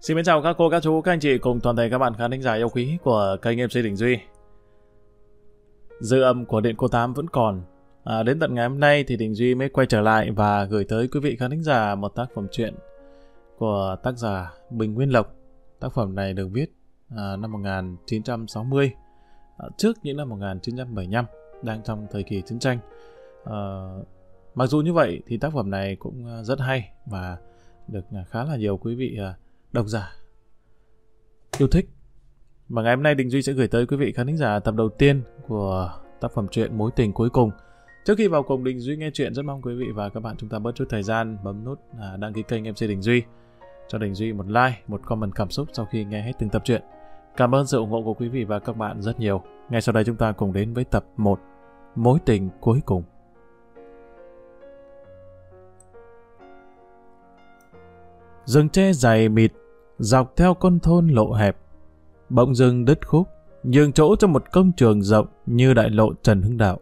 Xin mến chào các cô, các chú, các anh chị cùng toàn thể các bạn khán thính giả yêu quý của kênh MC Đình Duy. Dư âm của Điện Cô Tám vẫn còn. À, đến tận ngày hôm nay thì Đình Duy mới quay trở lại và gửi tới quý vị khán thính giả một tác phẩm truyện của tác giả Bình Nguyên Lộc. Tác phẩm này được viết à, năm 1960, à, trước những năm 1975, đang trong thời kỳ chiến tranh. À, mặc dù như vậy thì tác phẩm này cũng à, rất hay và được à, khá là nhiều quý vị à, độc giả yêu thích. Và ngày hôm nay Đình Duy sẽ gửi tới quý vị khán thính giả tập đầu tiên của tác phẩm truyện Mối tình cuối cùng. Trước khi vào cùng Đình Duy nghe chuyện rất mong quý vị và các bạn chúng ta bớt chút thời gian bấm nút à, đăng ký kênh MC Đình Duy. Cho Đình Duy một like, một comment cảm xúc sau khi nghe hết từng tập truyện. Cảm ơn sự ủng hộ của quý vị và các bạn rất nhiều. Ngay sau đây chúng ta cùng đến với tập 1 Mối tình cuối cùng. Rừng tre dày mịt, dọc theo con thôn lộ hẹp. Bỗng dưng đứt khúc, nhường chỗ cho một công trường rộng như đại lộ Trần Hưng Đạo.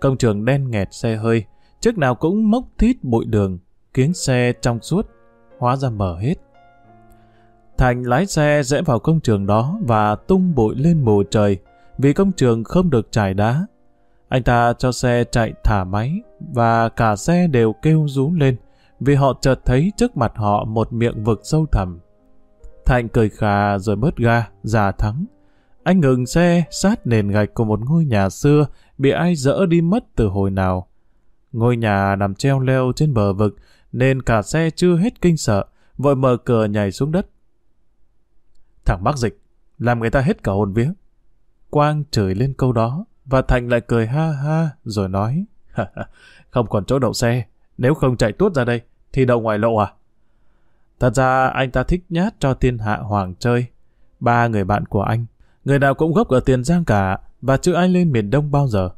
Công trường đen nghẹt xe hơi, trước nào cũng mốc thít bụi đường, kiếng xe trong suốt, hóa ra mở hết. Thành lái xe rẽ vào công trường đó và tung bụi lên mù trời, vì công trường không được trải đá. Anh ta cho xe chạy thả máy, và cả xe đều kêu rú lên, vì họ chợt thấy trước mặt họ một miệng vực sâu thẳm. Thạnh cười khà rồi bớt ga, già thắng. Anh ngừng xe sát nền gạch của một ngôi nhà xưa bị ai dỡ đi mất từ hồi nào. Ngôi nhà nằm treo leo trên bờ vực nên cả xe chưa hết kinh sợ, vội mở cửa nhảy xuống đất. Thằng bác dịch, làm người ta hết cả hồn vía. Quang chửi lên câu đó, và Thành lại cười ha ha rồi nói, không còn chỗ đậu xe, nếu không chạy tuốt ra đây, thì đậu ngoài lộ à? Thật ra anh ta thích nhát cho thiên hạ hoàng chơi. Ba người bạn của anh, người nào cũng gốc ở Tiền Giang cả và chưa ai lên miền Đông bao giờ.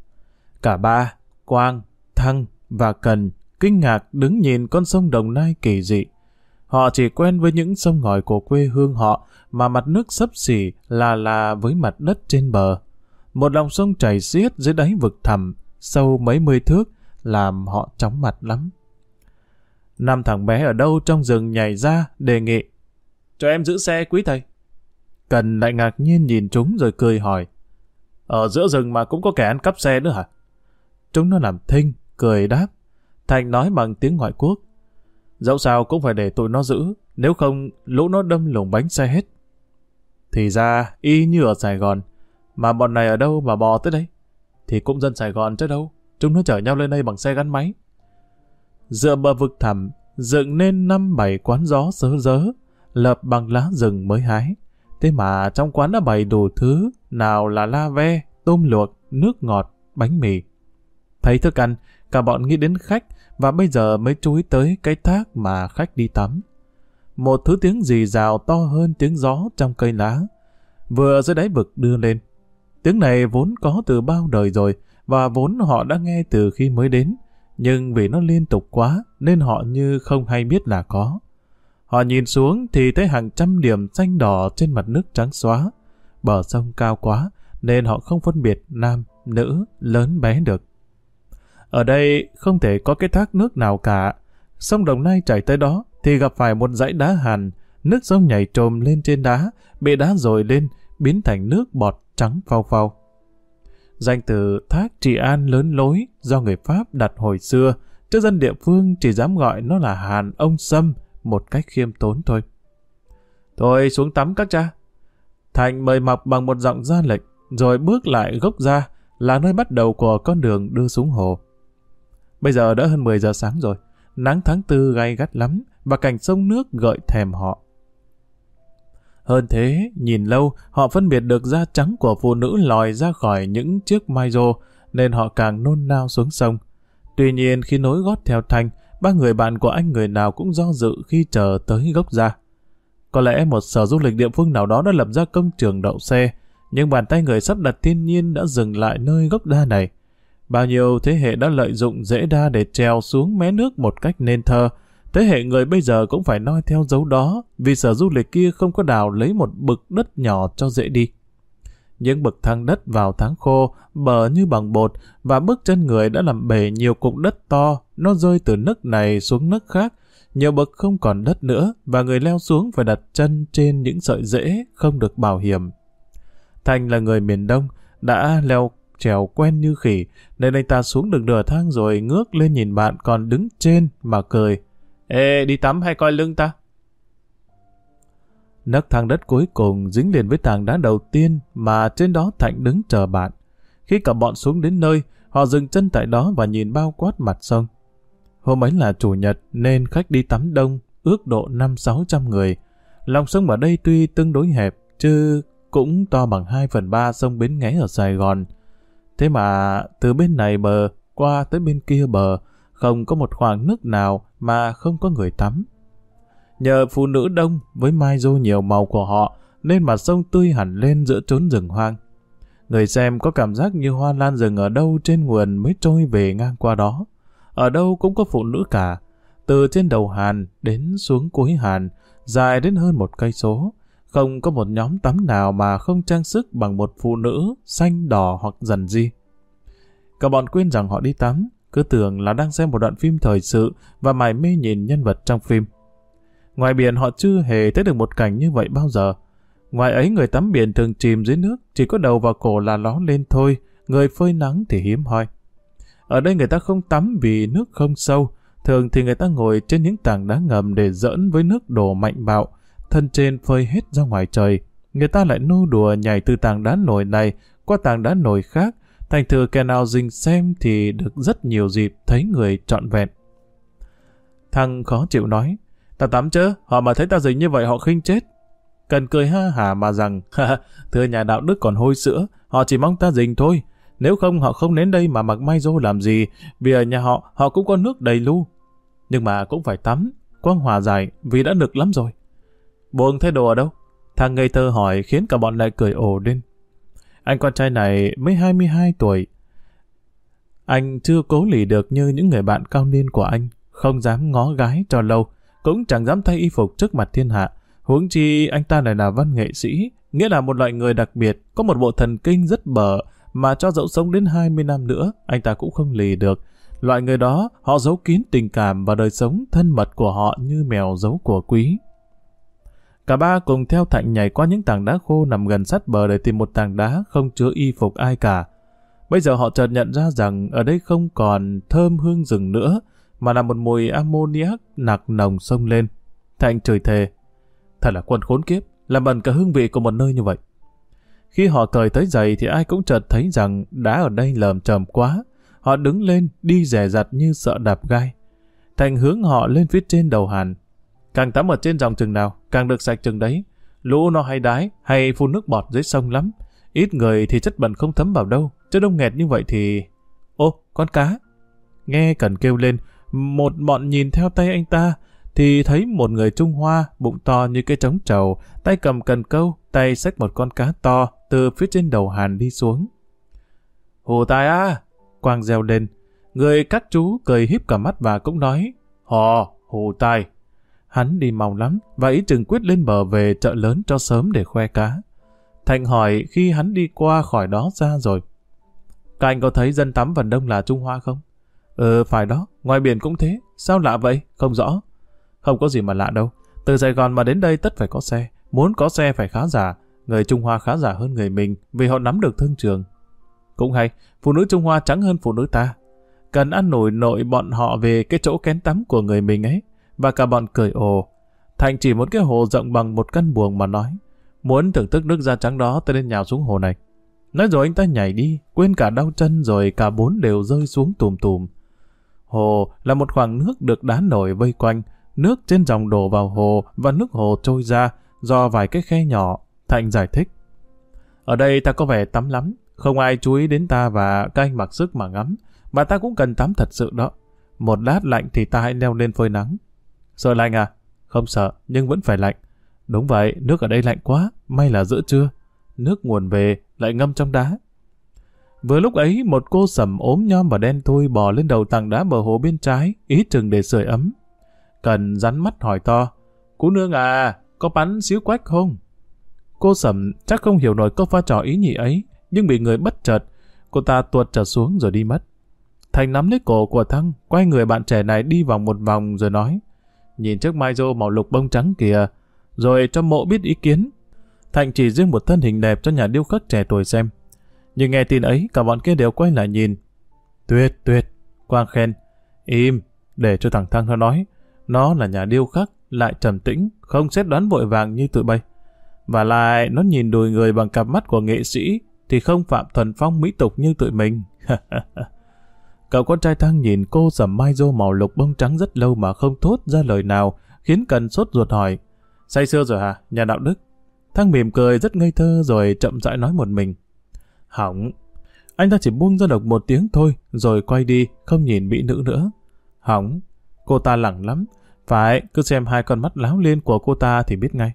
Cả ba, Quang, Thăng và Cần kinh ngạc đứng nhìn con sông Đồng Nai kỳ dị. Họ chỉ quen với những sông ngòi của quê hương họ mà mặt nước sấp xỉ là là với mặt đất trên bờ. Một lòng sông chảy xiết dưới đáy vực thẳm, sâu mấy mươi thước, làm họ chóng mặt lắm. Năm thằng bé ở đâu trong rừng nhảy ra, đề nghị. Cho em giữ xe quý thầy. Cần lại ngạc nhiên nhìn chúng rồi cười hỏi. Ở giữa rừng mà cũng có kẻ ăn cắp xe nữa hả? Chúng nó làm thinh, cười đáp. Thành nói bằng tiếng ngoại quốc. Dẫu sao cũng phải để tụi nó giữ, nếu không lũ nó đâm lủng bánh xe hết. Thì ra, y như ở Sài Gòn, mà bọn này ở đâu mà bò tới đây? Thì cũng dân Sài Gòn chứ đâu, chúng nó chở nhau lên đây bằng xe gắn máy. Dựa bờ vực thẳm, dựng nên năm bảy quán gió sớ dớ, lập bằng lá rừng mới hái. Thế mà trong quán đã bày đủ thứ, nào là la ve, tôm luộc, nước ngọt, bánh mì. Thấy thức ăn, cả bọn nghĩ đến khách và bây giờ mới chú ý tới cái thác mà khách đi tắm. Một thứ tiếng rì rào to hơn tiếng gió trong cây lá, vừa dưới đáy vực đưa lên. Tiếng này vốn có từ bao đời rồi và vốn họ đã nghe từ khi mới đến, nhưng vì nó liên tục quá nên họ như không hay biết là có. Họ nhìn xuống thì thấy hàng trăm điểm xanh đỏ trên mặt nước trắng xóa. Bờ sông cao quá nên họ không phân biệt nam, nữ, lớn bé được. Ở đây không thể có cái thác nước nào cả. Sông Đồng Nai chảy tới đó thì gặp phải một dãy đá hàn. Nước sông nhảy trồm lên trên đá, bị đá dồi lên, biến thành nước bọt trắng phao phao. Danh từ Thác Trị An lớn lối do người Pháp đặt hồi xưa, chứ dân địa phương chỉ dám gọi nó là Hàn ông Sâm một cách khiêm tốn thôi. Thôi xuống tắm các cha. Thành mời mọc bằng một giọng ra lệnh, rồi bước lại gốc ra là nơi bắt đầu của con đường đưa xuống hồ. Bây giờ đã hơn 10 giờ sáng rồi, nắng tháng tư gay gắt lắm và cảnh sông nước gợi thèm họ. Hơn thế, nhìn lâu, họ phân biệt được da trắng của phụ nữ lòi ra khỏi những chiếc mai rô, nên họ càng nôn nao xuống sông. Tuy nhiên, khi nối gót theo thanh, ba người bạn của anh người nào cũng do dự khi chờ tới gốc ra. Có lẽ một sở du lịch địa phương nào đó đã lập ra công trường đậu xe, nhưng bàn tay người sắp đặt thiên nhiên đã dừng lại nơi gốc đa này. Bao nhiêu thế hệ đã lợi dụng dễ đa để trèo xuống mé nước một cách nên thơ, Thế hệ người bây giờ cũng phải noi theo dấu đó, vì sở du lịch kia không có đào lấy một bực đất nhỏ cho dễ đi. Những bậc thang đất vào tháng khô, bờ như bằng bột, và bước chân người đã làm bể nhiều cục đất to, nó rơi từ nấc này xuống nấc khác, nhiều bậc không còn đất nữa và người leo xuống phải đặt chân trên những sợi rễ không được bảo hiểm. Thành là người miền Đông, đã leo trèo quen như khỉ, nên anh ta xuống được nửa thang rồi ngước lên nhìn bạn còn đứng trên mà cười. Ê, đi tắm hay coi lưng ta? Nấc thang đất cuối cùng dính liền với tảng đá đầu tiên mà trên đó Thạnh đứng chờ bạn. Khi cả bọn xuống đến nơi, họ dừng chân tại đó và nhìn bao quát mặt sông. Hôm ấy là chủ nhật nên khách đi tắm đông, ước độ 5-600 người. Lòng sông ở đây tuy tương đối hẹp, chứ cũng to bằng 2 phần 3 sông Bến Nghé ở Sài Gòn. Thế mà từ bên này bờ qua tới bên kia bờ, không có một khoảng nước nào mà không có người tắm. Nhờ phụ nữ đông với mai rô nhiều màu của họ nên mặt sông tươi hẳn lên giữa chốn rừng hoang. Người xem có cảm giác như hoa lan rừng ở đâu trên nguồn mới trôi về ngang qua đó. Ở đâu cũng có phụ nữ cả, từ trên đầu hàn đến xuống cuối hàn, dài đến hơn một cây số. Không có một nhóm tắm nào mà không trang sức bằng một phụ nữ xanh đỏ hoặc dần di. Cả bọn quên rằng họ đi tắm, cứ tưởng là đang xem một đoạn phim thời sự và mải mê nhìn nhân vật trong phim. Ngoài biển họ chưa hề thấy được một cảnh như vậy bao giờ. Ngoài ấy người tắm biển thường chìm dưới nước, chỉ có đầu và cổ là ló lên thôi, người phơi nắng thì hiếm hoi. Ở đây người ta không tắm vì nước không sâu, thường thì người ta ngồi trên những tảng đá ngầm để giỡn với nước đổ mạnh bạo, thân trên phơi hết ra ngoài trời. Người ta lại nô đùa nhảy từ tảng đá nổi này qua tảng đá nổi khác, thành thử kẻ nào dình xem thì được rất nhiều dịp thấy người trọn vẹn. Thằng khó chịu nói, ta tắm chứ, họ mà thấy ta dình như vậy họ khinh chết. Cần cười ha hả mà rằng, thưa nhà đạo đức còn hôi sữa, họ chỉ mong ta dình thôi, nếu không họ không đến đây mà mặc may dô làm gì, vì ở nhà họ, họ cũng có nước đầy lu. Nhưng mà cũng phải tắm, quang hòa dài vì đã nực lắm rồi. Buông thay đồ ở đâu? Thằng ngây thơ hỏi khiến cả bọn lại cười ồ lên. Anh con trai này mới 22 tuổi. Anh chưa cố lì được như những người bạn cao niên của anh, không dám ngó gái cho lâu, cũng chẳng dám thay y phục trước mặt thiên hạ. Huống chi anh ta lại là văn nghệ sĩ, nghĩa là một loại người đặc biệt, có một bộ thần kinh rất bở, mà cho dẫu sống đến 20 năm nữa, anh ta cũng không lì được. Loại người đó, họ giấu kín tình cảm và đời sống thân mật của họ như mèo giấu của quý. Cả ba cùng theo Thạnh nhảy qua những tảng đá khô nằm gần sát bờ để tìm một tảng đá không chứa y phục ai cả. Bây giờ họ chợt nhận ra rằng ở đây không còn thơm hương rừng nữa, mà là một mùi ammoniac nặc nồng sông lên. Thạnh chửi thề. Thật là quân khốn kiếp, làm bẩn cả hương vị của một nơi như vậy. Khi họ cởi tới giày thì ai cũng chợt thấy rằng đá ở đây lởm chởm quá. Họ đứng lên, đi rẻ rặt như sợ đạp gai. Thành hướng họ lên phía trên đầu hàn. Càng tắm ở trên dòng chừng nào, càng được sạch chừng đấy. Lũ nó hay đái, hay phun nước bọt dưới sông lắm. Ít người thì chất bẩn không thấm vào đâu, chứ đông nghẹt như vậy thì... Ô, con cá! Nghe cần kêu lên, một bọn nhìn theo tay anh ta, thì thấy một người Trung Hoa, bụng to như cái trống trầu, tay cầm cần câu, tay xách một con cá to, từ phía trên đầu hàn đi xuống. Hồ tài à! Quang reo lên. Người các chú cười híp cả mắt và cũng nói, Hò, hồ tài. Hắn đi mau lắm và ý chừng quyết lên bờ về chợ lớn cho sớm để khoe cá. Thành hỏi khi hắn đi qua khỏi đó ra rồi. Các anh có thấy dân tắm phần đông là Trung Hoa không? Ừ, phải đó, ngoài biển cũng thế. Sao lạ vậy? Không rõ. Không có gì mà lạ đâu. Từ Sài Gòn mà đến đây tất phải có xe. Muốn có xe phải khá giả. Người Trung Hoa khá giả hơn người mình vì họ nắm được thương trường. Cũng hay, phụ nữ Trung Hoa trắng hơn phụ nữ ta. Cần ăn nổi nội bọn họ về cái chỗ kén tắm của người mình ấy. Và cả bọn cười ồ. Thành chỉ một cái hồ rộng bằng một căn buồng mà nói. Muốn thưởng thức nước da trắng đó tôi nên nhào xuống hồ này. Nói rồi anh ta nhảy đi, quên cả đau chân rồi cả bốn đều rơi xuống tùm tùm. Hồ là một khoảng nước được đá nổi vây quanh, nước trên dòng đổ vào hồ và nước hồ trôi ra do vài cái khe nhỏ thành giải thích. Ở đây ta có vẻ tắm lắm, không ai chú ý đến ta và các anh mặc sức mà ngắm, mà ta cũng cần tắm thật sự đó. Một lát lạnh thì ta hãy leo lên phơi nắng. Sợ lạnh à? Không sợ, nhưng vẫn phải lạnh. Đúng vậy, nước ở đây lạnh quá, may là giữa trưa. Nước nguồn về, lại ngâm trong đá. Vừa lúc ấy, một cô sầm ốm nhom và đen thui bò lên đầu tảng đá bờ hồ bên trái, ý chừng để sưởi ấm. Cần rắn mắt hỏi to, Cú nương à, có bắn xíu quách không? Cô Sầm chắc không hiểu nổi câu pha trò ý nhị ấy, nhưng bị người bất chợt, cô ta tuột trở xuống rồi đi mất. Thành nắm lấy cổ của Thăng, quay người bạn trẻ này đi vòng một vòng rồi nói, nhìn chiếc mai rô màu lục bông trắng kìa, rồi cho mộ biết ý kiến. Thạnh chỉ riêng một thân hình đẹp cho nhà điêu khắc trẻ tuổi xem. Nhưng nghe tin ấy, cả bọn kia đều quay lại nhìn. Tuyệt, tuyệt, Quang khen. Im, để cho thằng Thăng nó nói. Nó là nhà điêu khắc, lại trầm tĩnh, không xét đoán vội vàng như tụi bay. Và lại, nó nhìn đùi người bằng cặp mắt của nghệ sĩ, thì không phạm thuần phong mỹ tục như tụi mình. Cậu con trai Thăng nhìn cô sầm mai dô màu lục bông trắng rất lâu mà không thốt ra lời nào, khiến Cần sốt ruột hỏi. Say sưa rồi hả, nhà đạo đức? Thăng mỉm cười rất ngây thơ rồi chậm rãi nói một mình. Hỏng. Anh ta chỉ buông ra độc một tiếng thôi, rồi quay đi, không nhìn mỹ nữ nữa. Hỏng. Cô ta lẳng lắm. Phải, cứ xem hai con mắt láo lên của cô ta thì biết ngay.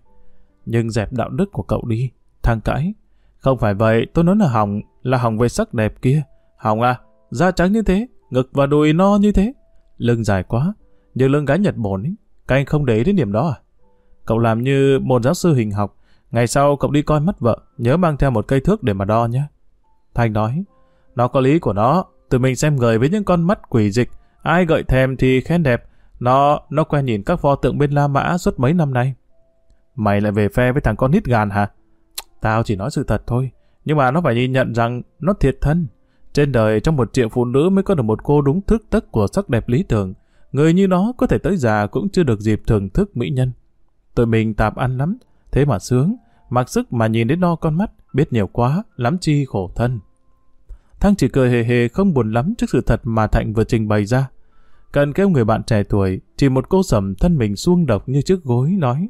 Nhưng dẹp đạo đức của cậu đi. Thăng cãi. Không phải vậy, tôi nói là hỏng, là hỏng về sắc đẹp kia. Hỏng à, da trắng như thế, ngực và đùi no như thế. Lưng dài quá, như lưng gái Nhật Bổn ấy. Các anh không để ý đến điểm đó à? Cậu làm như một giáo sư hình học, ngày sau cậu đi coi mắt vợ, nhớ mang theo một cây thước để mà đo nhé. thành nói, nó có lý của nó, tụi mình xem người với những con mắt quỷ dịch, ai gợi thèm thì khen đẹp, nó, nó quen nhìn các pho tượng bên La Mã suốt mấy năm nay. Mày lại về phe với thằng con nít gàn hả? Tao chỉ nói sự thật thôi, nhưng mà nó phải nhìn nhận rằng nó thiệt thân. Trên đời trong một triệu phụ nữ mới có được một cô đúng thức tất của sắc đẹp lý tưởng. Người như nó có thể tới già cũng chưa được dịp thưởng thức mỹ nhân. Tụi mình tạp ăn lắm, thế mà sướng, mặc sức mà nhìn đến no con mắt, biết nhiều quá, lắm chi khổ thân. Thăng chỉ cười hề hề không buồn lắm trước sự thật mà Thạnh vừa trình bày ra. Cần kêu người bạn trẻ tuổi, chỉ một cô sầm thân mình xuông độc như chiếc gối, nói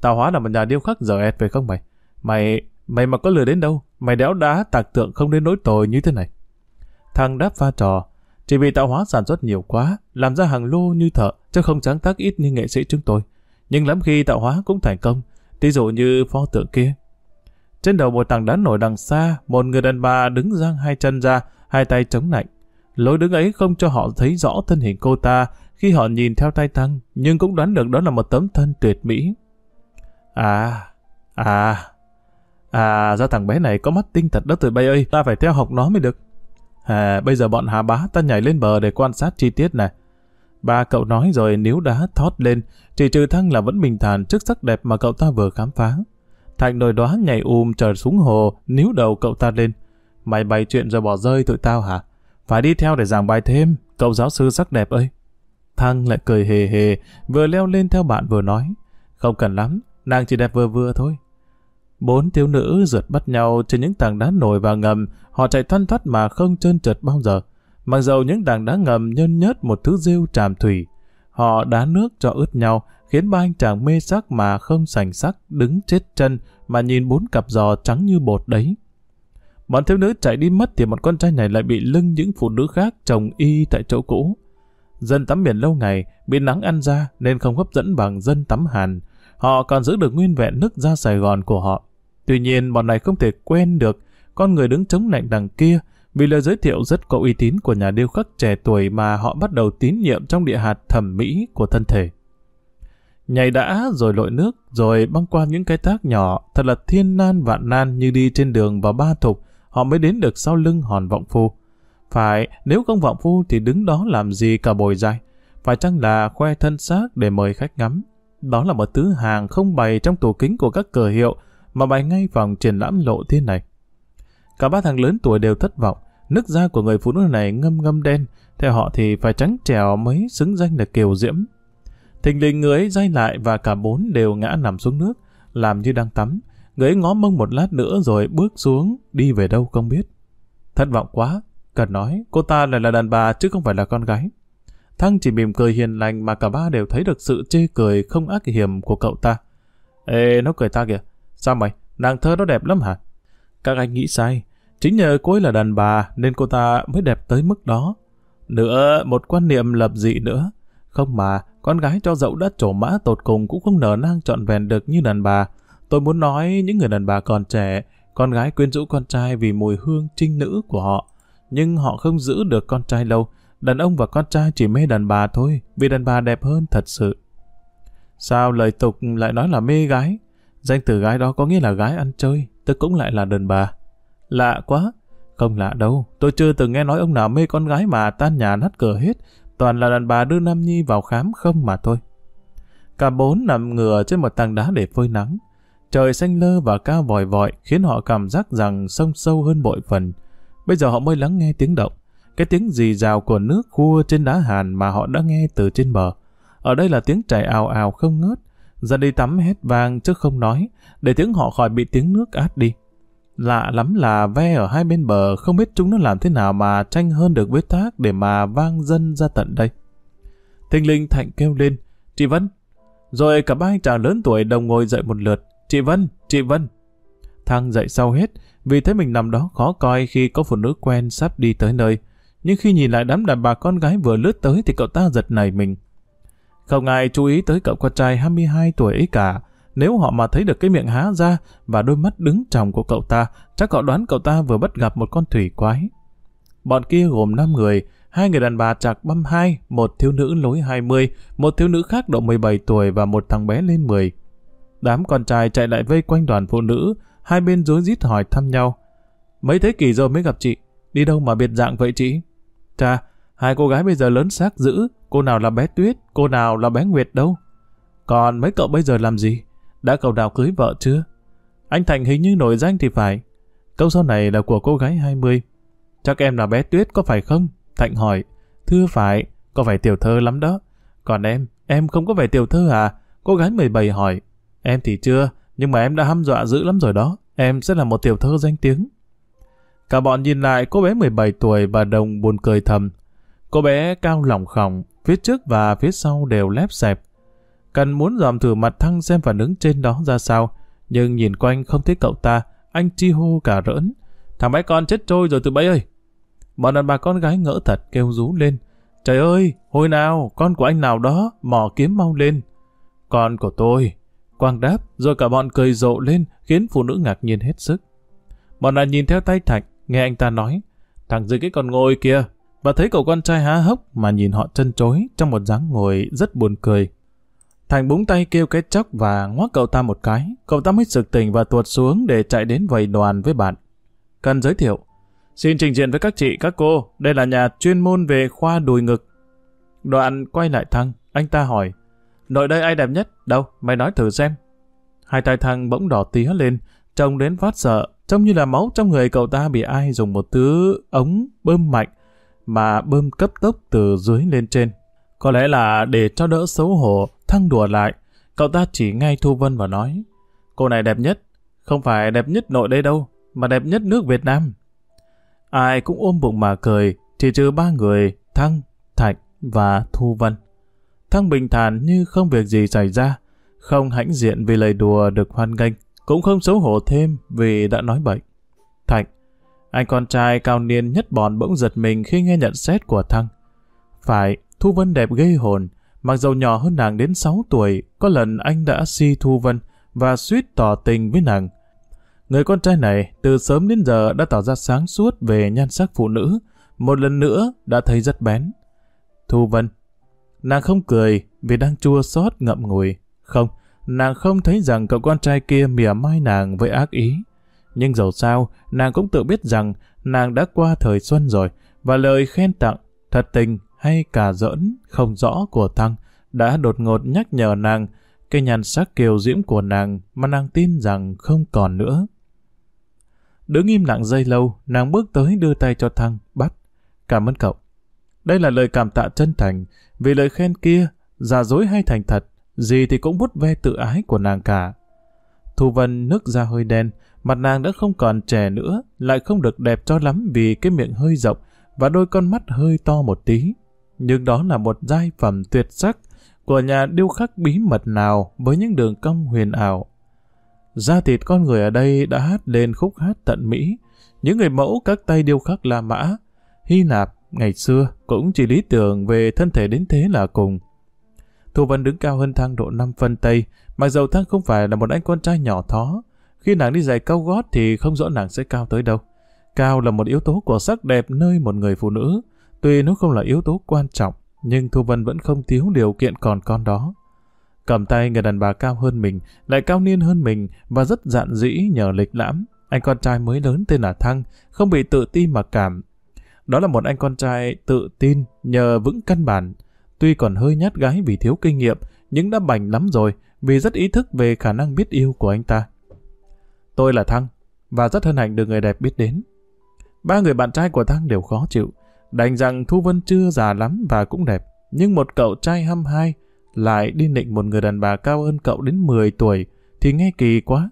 Tao hóa là một nhà điêu khắc dở ẹt về không mày? Mày, mày mà có lừa đến đâu, mày đéo đá tạc tượng không đến nỗi tồi như thế này. Thằng đáp pha trò, chỉ vì tạo hóa sản xuất nhiều quá, làm ra hàng lô như thợ, chứ không sáng tác ít như nghệ sĩ chúng tôi. Nhưng lắm khi tạo hóa cũng thành công, ví dụ như pho tượng kia. Trên đầu một tảng đá nổi đằng xa, một người đàn bà đứng giang hai chân ra, hai tay chống lạnh. Lối đứng ấy không cho họ thấy rõ thân hình cô ta khi họ nhìn theo tay tăng, nhưng cũng đoán được đó là một tấm thân tuyệt mỹ. À, à, à, ra thằng bé này có mắt tinh thật đó tụi bay ơi, ta phải theo học nó mới được. À, bây giờ bọn Hà Bá ta nhảy lên bờ để quan sát chi tiết này. Ba cậu nói rồi nếu đá thoát lên, chỉ trừ thăng là vẫn bình thản trước sắc đẹp mà cậu ta vừa khám phá. Thành nồi đóa nhảy ùm trở xuống hồ, níu đầu cậu ta lên. Mày bày chuyện rồi bỏ rơi tụi tao hả? Phải đi theo để giảng bài thêm, cậu giáo sư sắc đẹp ơi. Thăng lại cười hề hề, vừa leo lên theo bạn vừa nói. Không cần lắm, nàng chỉ đẹp vừa vừa thôi. Bốn thiếu nữ rượt bắt nhau trên những tảng đá nổi và ngầm, họ chạy thoăn thoắt mà không trơn trượt bao giờ. Mặc dầu những tảng đá ngầm nhân nhớt một thứ rêu tràm thủy, họ đá nước cho ướt nhau, khiến ba anh chàng mê sắc mà không sành sắc, đứng chết chân mà nhìn bốn cặp giò trắng như bột đấy. Bọn thiếu nữ chạy đi mất thì một con trai này lại bị lưng những phụ nữ khác chồng y tại chỗ cũ. Dân tắm biển lâu ngày, bị nắng ăn ra nên không hấp dẫn bằng dân tắm hàn. Họ còn giữ được nguyên vẹn nước ra Sài Gòn của họ. Tuy nhiên, bọn này không thể quên được con người đứng chống lạnh đằng kia vì lời giới thiệu rất có uy tín của nhà điêu khắc trẻ tuổi mà họ bắt đầu tín nhiệm trong địa hạt thẩm mỹ của thân thể. Nhảy đã rồi lội nước, rồi băng qua những cái thác nhỏ, thật là thiên nan vạn nan như đi trên đường vào ba thục, họ mới đến được sau lưng hòn vọng phu. Phải, nếu không vọng phu thì đứng đó làm gì cả bồi dài. Phải chăng là khoe thân xác để mời khách ngắm. Đó là một thứ hàng không bày trong tủ kính của các cửa hiệu, mà bày ngay phòng triển lãm lộ thiên này. Cả ba thằng lớn tuổi đều thất vọng, nước da của người phụ nữ này ngâm ngâm đen, theo họ thì phải trắng trèo mới xứng danh là kiều diễm. Thình lình người ấy dây lại và cả bốn đều ngã nằm xuống nước, làm như đang tắm. Người ấy ngó mông một lát nữa rồi bước xuống, đi về đâu không biết. Thất vọng quá, cần nói, cô ta lại là đàn bà chứ không phải là con gái. Thăng chỉ mỉm cười hiền lành mà cả ba đều thấy được sự chê cười không ác hiểm của cậu ta. Ê, nó cười ta kìa. Sao mày, nàng thơ nó đẹp lắm hả? Các anh nghĩ sai. Chính nhờ cô ấy là đàn bà nên cô ta mới đẹp tới mức đó. Nữa, một quan niệm lập dị nữa. Không mà, con gái cho dẫu đã trổ mã tột cùng cũng không nở nang trọn vẹn được như đàn bà. Tôi muốn nói những người đàn bà còn trẻ, con gái quyến rũ con trai vì mùi hương trinh nữ của họ. Nhưng họ không giữ được con trai lâu. Đàn ông và con trai chỉ mê đàn bà thôi, vì đàn bà đẹp hơn thật sự. Sao lời tục lại nói là mê gái? Danh từ gái đó có nghĩa là gái ăn chơi, tức cũng lại là đàn bà. Lạ quá. Không lạ đâu, tôi chưa từng nghe nói ông nào mê con gái mà tan nhà nát cửa hết, toàn là đàn bà đưa Nam Nhi vào khám không mà thôi. Cả bốn nằm ngửa trên một tảng đá để phơi nắng. Trời xanh lơ và cao vòi vọi khiến họ cảm giác rằng sông sâu hơn bội phần. Bây giờ họ mới lắng nghe tiếng động. Cái tiếng rì rào của nước khua trên đá hàn mà họ đã nghe từ trên bờ. Ở đây là tiếng chảy ào ào không ngớt. Ra đi tắm hét vang chứ không nói, để tiếng họ khỏi bị tiếng nước át đi. Lạ lắm là ve ở hai bên bờ không biết chúng nó làm thế nào mà tranh hơn được với thác để mà vang dân ra tận đây. Thình linh Thạnh kêu lên, chị Vân. Rồi cả ba anh chàng lớn tuổi đồng ngồi dậy một lượt, chị Vân, chị Vân. thang dậy sau hết, vì thấy mình nằm đó khó coi khi có phụ nữ quen sắp đi tới nơi. Nhưng khi nhìn lại đám đàn bà con gái vừa lướt tới thì cậu ta giật nảy mình. Không ai chú ý tới cậu con trai 22 tuổi ấy cả. Nếu họ mà thấy được cái miệng há ra và đôi mắt đứng tròng của cậu ta, chắc họ đoán cậu ta vừa bắt gặp một con thủy quái. Bọn kia gồm 5 người, hai người đàn bà chạc băm hai, một thiếu nữ lối 20, một thiếu nữ khác độ 17 tuổi và một thằng bé lên 10. Đám con trai chạy lại vây quanh đoàn phụ nữ, hai bên rối rít hỏi thăm nhau. Mấy thế kỷ rồi mới gặp chị, đi đâu mà biệt dạng vậy chị? Chà, hai cô gái bây giờ lớn xác dữ, cô nào là bé Tuyết, cô nào là bé Nguyệt đâu. Còn mấy cậu bây giờ làm gì? Đã cậu nào cưới vợ chưa? Anh Thành hình như nổi danh thì phải. Câu sau này là của cô gái 20. Chắc em là bé Tuyết có phải không? Thạnh hỏi. Thưa phải, có phải tiểu thơ lắm đó. Còn em, em không có vẻ tiểu thơ à? Cô gái 17 hỏi. Em thì chưa, nhưng mà em đã hăm dọa dữ lắm rồi đó. Em sẽ là một tiểu thơ danh tiếng. Cả bọn nhìn lại cô bé 17 tuổi và đồng buồn cười thầm. Cô bé cao lỏng khỏng, phía trước và phía sau đều lép xẹp. Cần muốn dòm thử mặt thăng xem phản ứng trên đó ra sao, nhưng nhìn quanh không thấy cậu ta, anh chi hô cả rỡn. Thằng bé con chết trôi rồi từ bấy ơi. Bọn đàn bà con gái ngỡ thật kêu rú lên. Trời ơi, hồi nào, con của anh nào đó, mò kiếm mau lên. Con của tôi. Quang đáp, rồi cả bọn cười rộ lên, khiến phụ nữ ngạc nhiên hết sức. Bọn đàn nhìn theo tay Thạch, nghe anh ta nói, thằng dưới cái con ngồi kia, và thấy cậu con trai há hốc mà nhìn họ chân chối trong một dáng ngồi rất buồn cười. Thành búng tay kêu cái chóc và ngoắc cậu ta một cái, cậu ta mới sực tỉnh và tuột xuống để chạy đến vầy đoàn với bạn. Cần giới thiệu, xin trình diện với các chị, các cô, đây là nhà chuyên môn về khoa đùi ngực. Đoạn quay lại Thăng, anh ta hỏi, nội đây ai đẹp nhất? Đâu, mày nói thử xem. Hai tay Thăng bỗng đỏ tía lên, trông đến phát sợ, trông như là máu trong người cậu ta bị ai dùng một thứ ống bơm mạnh, mà bơm cấp tốc từ dưới lên trên. Có lẽ là để cho đỡ xấu hổ, thăng đùa lại, cậu ta chỉ ngay Thu Vân và nói, cô này đẹp nhất, không phải đẹp nhất nội đây đâu, mà đẹp nhất nước Việt Nam. Ai cũng ôm bụng mà cười, chỉ trừ ba người, Thăng, Thạch và Thu Vân. Thăng bình thản như không việc gì xảy ra, không hãnh diện vì lời đùa được hoan nghênh, cũng không xấu hổ thêm vì đã nói bậy. Thạch, anh con trai cao niên nhất bọn bỗng giật mình khi nghe nhận xét của Thăng. Phải, Thu Vân đẹp ghê hồn, mặc dầu nhỏ hơn nàng đến 6 tuổi, có lần anh đã si Thu Vân và suýt tỏ tình với nàng. Người con trai này từ sớm đến giờ đã tỏ ra sáng suốt về nhan sắc phụ nữ, một lần nữa đã thấy rất bén. Thu Vân Nàng không cười vì đang chua xót ngậm ngùi. Không, nàng không thấy rằng cậu con trai kia mỉa mai nàng với ác ý. Nhưng dầu sao, nàng cũng tự biết rằng nàng đã qua thời xuân rồi, và lời khen tặng, thật tình hay cả giỡn không rõ của Thăng đã đột ngột nhắc nhở nàng cái nhàn sắc kiều diễm của nàng mà nàng tin rằng không còn nữa. Đứng im lặng dây lâu, nàng bước tới đưa tay cho Thăng, bắt. Cảm ơn cậu. Đây là lời cảm tạ chân thành, vì lời khen kia, giả dối hay thành thật, gì thì cũng bút ve tự ái của nàng cả. Thu Vân nước ra hơi đen, mặt nàng đã không còn trẻ nữa, lại không được đẹp cho lắm vì cái miệng hơi rộng và đôi con mắt hơi to một tí. Nhưng đó là một giai phẩm tuyệt sắc của nhà điêu khắc bí mật nào với những đường cong huyền ảo. Da thịt con người ở đây đã hát lên khúc hát tận Mỹ. Những người mẫu các tay điêu khắc La Mã, Hy Lạp ngày xưa cũng chỉ lý tưởng về thân thể đến thế là cùng. Thu Vân đứng cao hơn Thăng độ 5 phân Tây, mặc dầu Thăng không phải là một anh con trai nhỏ thó. Khi nàng đi giày cao gót thì không rõ nàng sẽ cao tới đâu. Cao là một yếu tố của sắc đẹp nơi một người phụ nữ. Tuy nó không là yếu tố quan trọng, nhưng Thu Vân vẫn không thiếu điều kiện còn con đó. Cầm tay người đàn bà cao hơn mình, lại cao niên hơn mình và rất dạn dĩ nhờ lịch lãm. Anh con trai mới lớn tên là Thăng, không bị tự ti mặc cảm. Đó là một anh con trai tự tin nhờ vững căn bản. Tuy còn hơi nhát gái vì thiếu kinh nghiệm, nhưng đã bảnh lắm rồi vì rất ý thức về khả năng biết yêu của anh ta. Tôi là Thăng, và rất hân hạnh được người đẹp biết đến. Ba người bạn trai của Thăng đều khó chịu, đành rằng Thu Vân chưa già lắm và cũng đẹp, nhưng một cậu trai hăm hai lại đi nịnh một người đàn bà cao hơn cậu đến 10 tuổi thì nghe kỳ quá.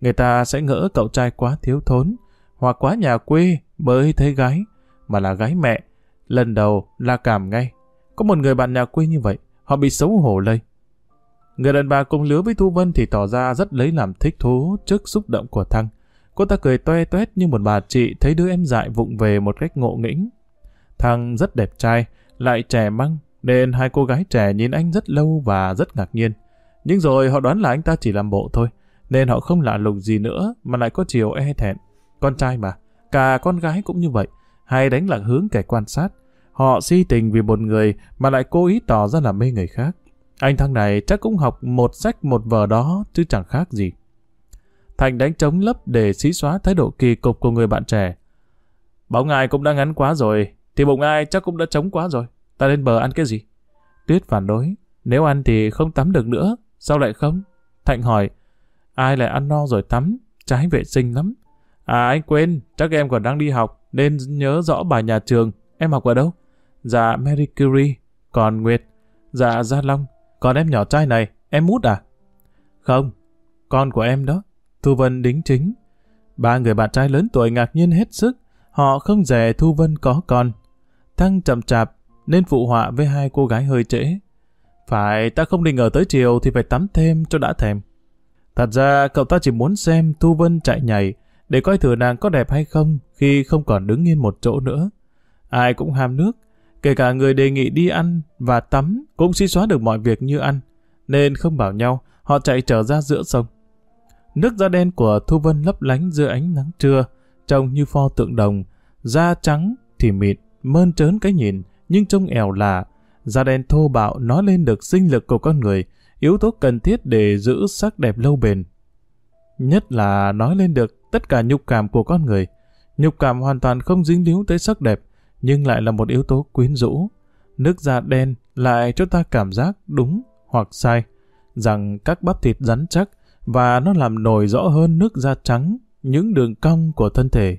Người ta sẽ ngỡ cậu trai quá thiếu thốn, hoặc quá nhà quê mới thấy gái, mà là gái mẹ. Lần đầu là cảm ngay. Có một người bạn nhà quê như vậy, họ bị xấu hổ lây. Người đàn bà cùng lứa với Thu Vân thì tỏ ra rất lấy làm thích thú trước xúc động của Thăng. Cô ta cười toe toét như một bà chị thấy đứa em dại vụng về một cách ngộ nghĩnh. Thăng rất đẹp trai, lại trẻ măng, nên hai cô gái trẻ nhìn anh rất lâu và rất ngạc nhiên. Nhưng rồi họ đoán là anh ta chỉ làm bộ thôi, nên họ không lạ lùng gì nữa mà lại có chiều e thẹn. Con trai mà, cả con gái cũng như vậy, hay đánh lạc hướng kẻ quan sát. Họ si tình vì một người mà lại cố ý tỏ ra là mê người khác. Anh thằng này chắc cũng học một sách một vở đó chứ chẳng khác gì. Thành đánh trống lấp để xí xóa thái độ kỳ cục của người bạn trẻ. Bóng ai cũng đã ngắn quá rồi, thì bụng ai chắc cũng đã trống quá rồi. Ta lên bờ ăn cái gì? Tuyết phản đối. Nếu ăn thì không tắm được nữa. Sao lại không? Thạnh hỏi. Ai lại ăn no rồi tắm? Trái vệ sinh lắm. À anh quên, chắc em còn đang đi học, nên nhớ rõ bài nhà trường. Em học ở đâu? Dạ Mary Curie. Còn Nguyệt? Dạ Gia Long. Còn em nhỏ trai này, em mút à? Không, con của em đó. Thu Vân đính chính. Ba người bạn trai lớn tuổi ngạc nhiên hết sức. Họ không dè Thu Vân có con. Thăng chậm chạp, nên phụ họa với hai cô gái hơi trễ. Phải, ta không định ngờ tới chiều thì phải tắm thêm cho đã thèm. Thật ra cậu ta chỉ muốn xem Thu Vân chạy nhảy để coi thử nàng có đẹp hay không khi không còn đứng yên một chỗ nữa. Ai cũng ham nước, kể cả người đề nghị đi ăn và tắm cũng suy xóa được mọi việc như ăn, nên không bảo nhau, họ chạy trở ra giữa sông. Nước da đen của Thu Vân lấp lánh dưới ánh nắng trưa, trông như pho tượng đồng, da trắng thì mịn, mơn trớn cái nhìn, nhưng trông ẻo lạ. Da đen thô bạo nói lên được sinh lực của con người, yếu tố cần thiết để giữ sắc đẹp lâu bền. Nhất là nói lên được tất cả nhục cảm của con người. Nhục cảm hoàn toàn không dính líu tới sắc đẹp, nhưng lại là một yếu tố quyến rũ. Nước da đen lại cho ta cảm giác đúng hoặc sai, rằng các bắp thịt rắn chắc và nó làm nổi rõ hơn nước da trắng, những đường cong của thân thể.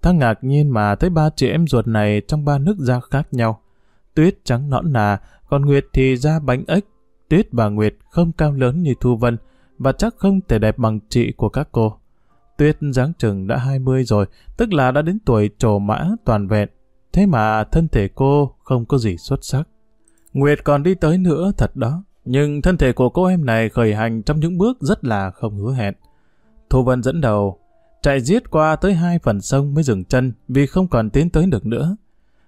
Ta ngạc nhiên mà thấy ba chị em ruột này trong ba nước da khác nhau. Tuyết trắng nõn nà, còn Nguyệt thì da bánh ếch. Tuyết và Nguyệt không cao lớn như Thu Vân, và chắc không thể đẹp bằng chị của các cô. Tuyết dáng chừng đã 20 rồi, tức là đã đến tuổi trổ mã toàn vẹn. Thế mà thân thể cô không có gì xuất sắc. Nguyệt còn đi tới nữa thật đó, nhưng thân thể của cô em này khởi hành trong những bước rất là không hứa hẹn. Thu Vân dẫn đầu, chạy giết qua tới hai phần sông mới dừng chân vì không còn tiến tới được nữa.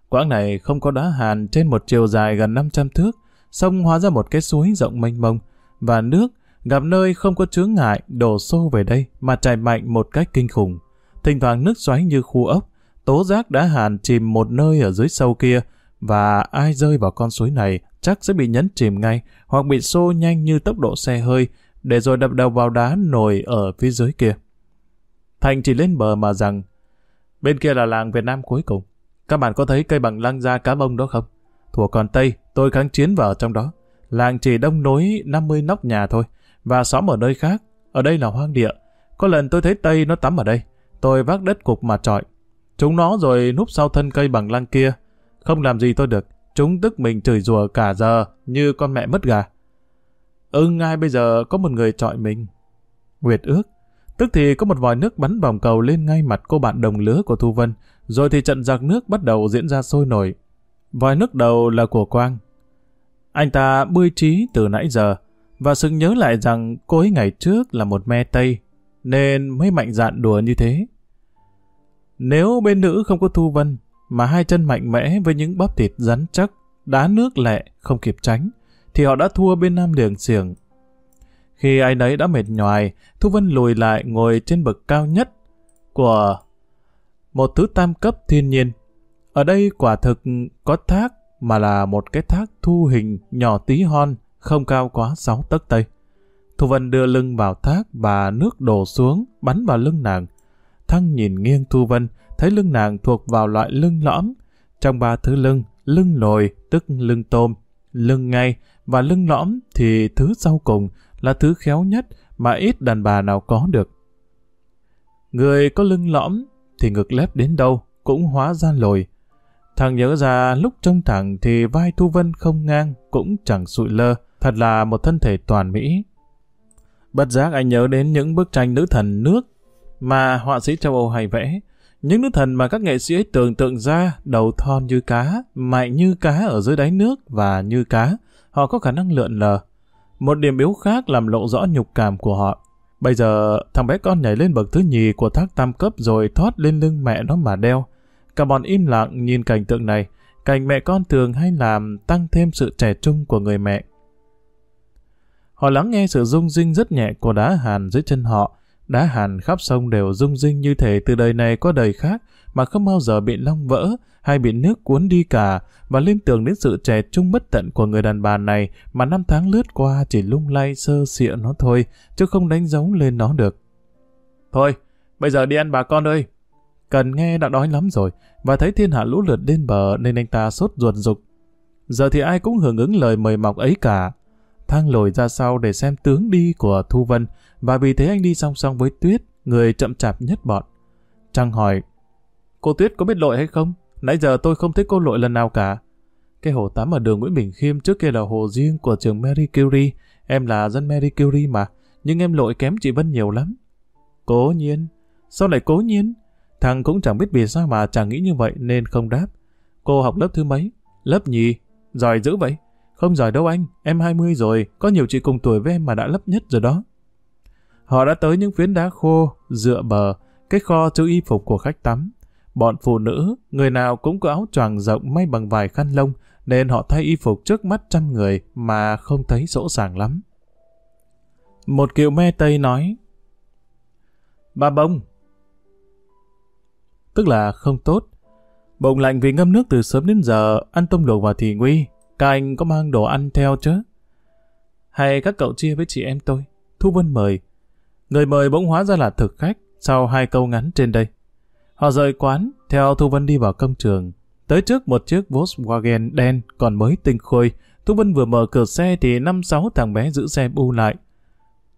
Quãng này không có đá hàn trên một chiều dài gần 500 thước, sông hóa ra một cái suối rộng mênh mông, và nước gặp nơi không có chướng ngại đổ xô về đây mà chảy mạnh một cách kinh khủng. Thỉnh thoảng nước xoáy như khu ốc, tố giác đã hàn chìm một nơi ở dưới sâu kia, và ai rơi vào con suối này chắc sẽ bị nhấn chìm ngay hoặc bị xô nhanh như tốc độ xe hơi để rồi đập đầu vào đá nổi ở phía dưới kia. Thành chỉ lên bờ mà rằng bên kia là làng Việt Nam cuối cùng. Các bạn có thấy cây bằng lăng da cá bông đó không? Thủa còn Tây, tôi kháng chiến vào trong đó. Làng chỉ đông nối 50 nóc nhà thôi, và xóm ở nơi khác. Ở đây là hoang địa. Có lần tôi thấy Tây nó tắm ở đây. Tôi vác đất cục mà trọi. Chúng nó rồi núp sau thân cây bằng lăng kia. Không làm gì tôi được. Chúng tức mình chửi rủa cả giờ như con mẹ mất gà. Ừ, ngay bây giờ có một người trọi mình. Nguyệt ước. Tức thì có một vòi nước bắn vòng cầu lên ngay mặt cô bạn đồng lứa của Thu Vân. Rồi thì trận giặc nước bắt đầu diễn ra sôi nổi. Vòi nước đầu là của Quang. Anh ta bươi trí từ nãy giờ và sừng nhớ lại rằng cô ấy ngày trước là một me tây nên mới mạnh dạn đùa như thế. Nếu bên nữ không có Thu Vân mà hai chân mạnh mẽ với những bắp thịt rắn chắc, đá nước lẹ, không kịp tránh, thì họ đã thua bên nam đường xiềng. Khi ai nấy đã mệt nhoài, Thu Vân lùi lại ngồi trên bậc cao nhất của một thứ tam cấp thiên nhiên. Ở đây quả thực có thác mà là một cái thác thu hình nhỏ tí hon, không cao quá 6 tấc tây. Thu Vân đưa lưng vào thác và nước đổ xuống, bắn vào lưng nàng. Thăng nhìn nghiêng Thu Vân, thấy lưng nàng thuộc vào loại lưng lõm. Trong ba thứ lưng, lưng lồi tức lưng tôm, lưng ngay và lưng lõm thì thứ sau cùng là thứ khéo nhất mà ít đàn bà nào có được. Người có lưng lõm thì ngực lép đến đâu cũng hóa ra lồi. Thằng nhớ ra lúc trông thẳng thì vai Thu Vân không ngang cũng chẳng sụi lơ, thật là một thân thể toàn mỹ. Bất giác anh nhớ đến những bức tranh nữ thần nước mà họa sĩ châu Âu hay vẽ. Những nữ thần mà các nghệ sĩ ấy tưởng tượng ra đầu thon như cá, mạnh như cá ở dưới đáy nước và như cá, họ có khả năng lượn lờ. Một điểm yếu khác làm lộ rõ nhục cảm của họ. Bây giờ, thằng bé con nhảy lên bậc thứ nhì của thác tam cấp rồi thoát lên lưng mẹ nó mà đeo. Cả bọn im lặng nhìn cảnh tượng này, cảnh mẹ con thường hay làm tăng thêm sự trẻ trung của người mẹ. Họ lắng nghe sự rung rinh rất nhẹ của đá hàn dưới chân họ, Đá hàn khắp sông đều rung rinh như thể từ đời này qua đời khác mà không bao giờ bị long vỡ hay bị nước cuốn đi cả và liên tưởng đến sự trẻ trung bất tận của người đàn bà này mà năm tháng lướt qua chỉ lung lay sơ xịa nó thôi chứ không đánh dấu lên nó được. Thôi, bây giờ đi ăn bà con ơi. Cần nghe đã đói lắm rồi và thấy thiên hạ lũ lượt lên bờ nên anh ta sốt ruột dục. Giờ thì ai cũng hưởng ứng lời mời mọc ấy cả. Thang lồi ra sau để xem tướng đi của Thu Vân và vì thế anh đi song song với Tuyết, người chậm chạp nhất bọn. Trăng hỏi, cô Tuyết có biết lội hay không? Nãy giờ tôi không thấy cô lội lần nào cả. Cái hồ tắm ở đường Nguyễn Bình Khiêm trước kia là hồ riêng của trường Mary Curie. Em là dân Mary Curie mà, nhưng em lội kém chị Vân nhiều lắm. Cố nhiên. Sao lại cố nhiên? Thằng cũng chẳng biết vì sao mà chẳng nghĩ như vậy nên không đáp. Cô học lớp thứ mấy? Lớp nhì. Giỏi dữ vậy. Không giỏi đâu anh, em 20 rồi, có nhiều chị cùng tuổi với em mà đã lấp nhất rồi đó. Họ đã tới những phiến đá khô, dựa bờ, cái kho chứa y phục của khách tắm. Bọn phụ nữ, người nào cũng có áo choàng rộng may bằng vài khăn lông, nên họ thay y phục trước mắt trăm người mà không thấy sỗ sàng lắm. Một kiệu me Tây nói, Ba bông. Tức là không tốt. Bụng lạnh vì ngâm nước từ sớm đến giờ, ăn tôm luộc vào thì nguy. Các anh có mang đồ ăn theo chứ? Hay các cậu chia với chị em tôi? Thu Vân mời. Người mời bỗng hóa ra là thực khách sau hai câu ngắn trên đây. Họ rời quán, theo Thu Vân đi vào công trường. Tới trước một chiếc Volkswagen đen còn mới tinh khôi. Thu Vân vừa mở cửa xe thì năm sáu thằng bé giữ xe bu lại.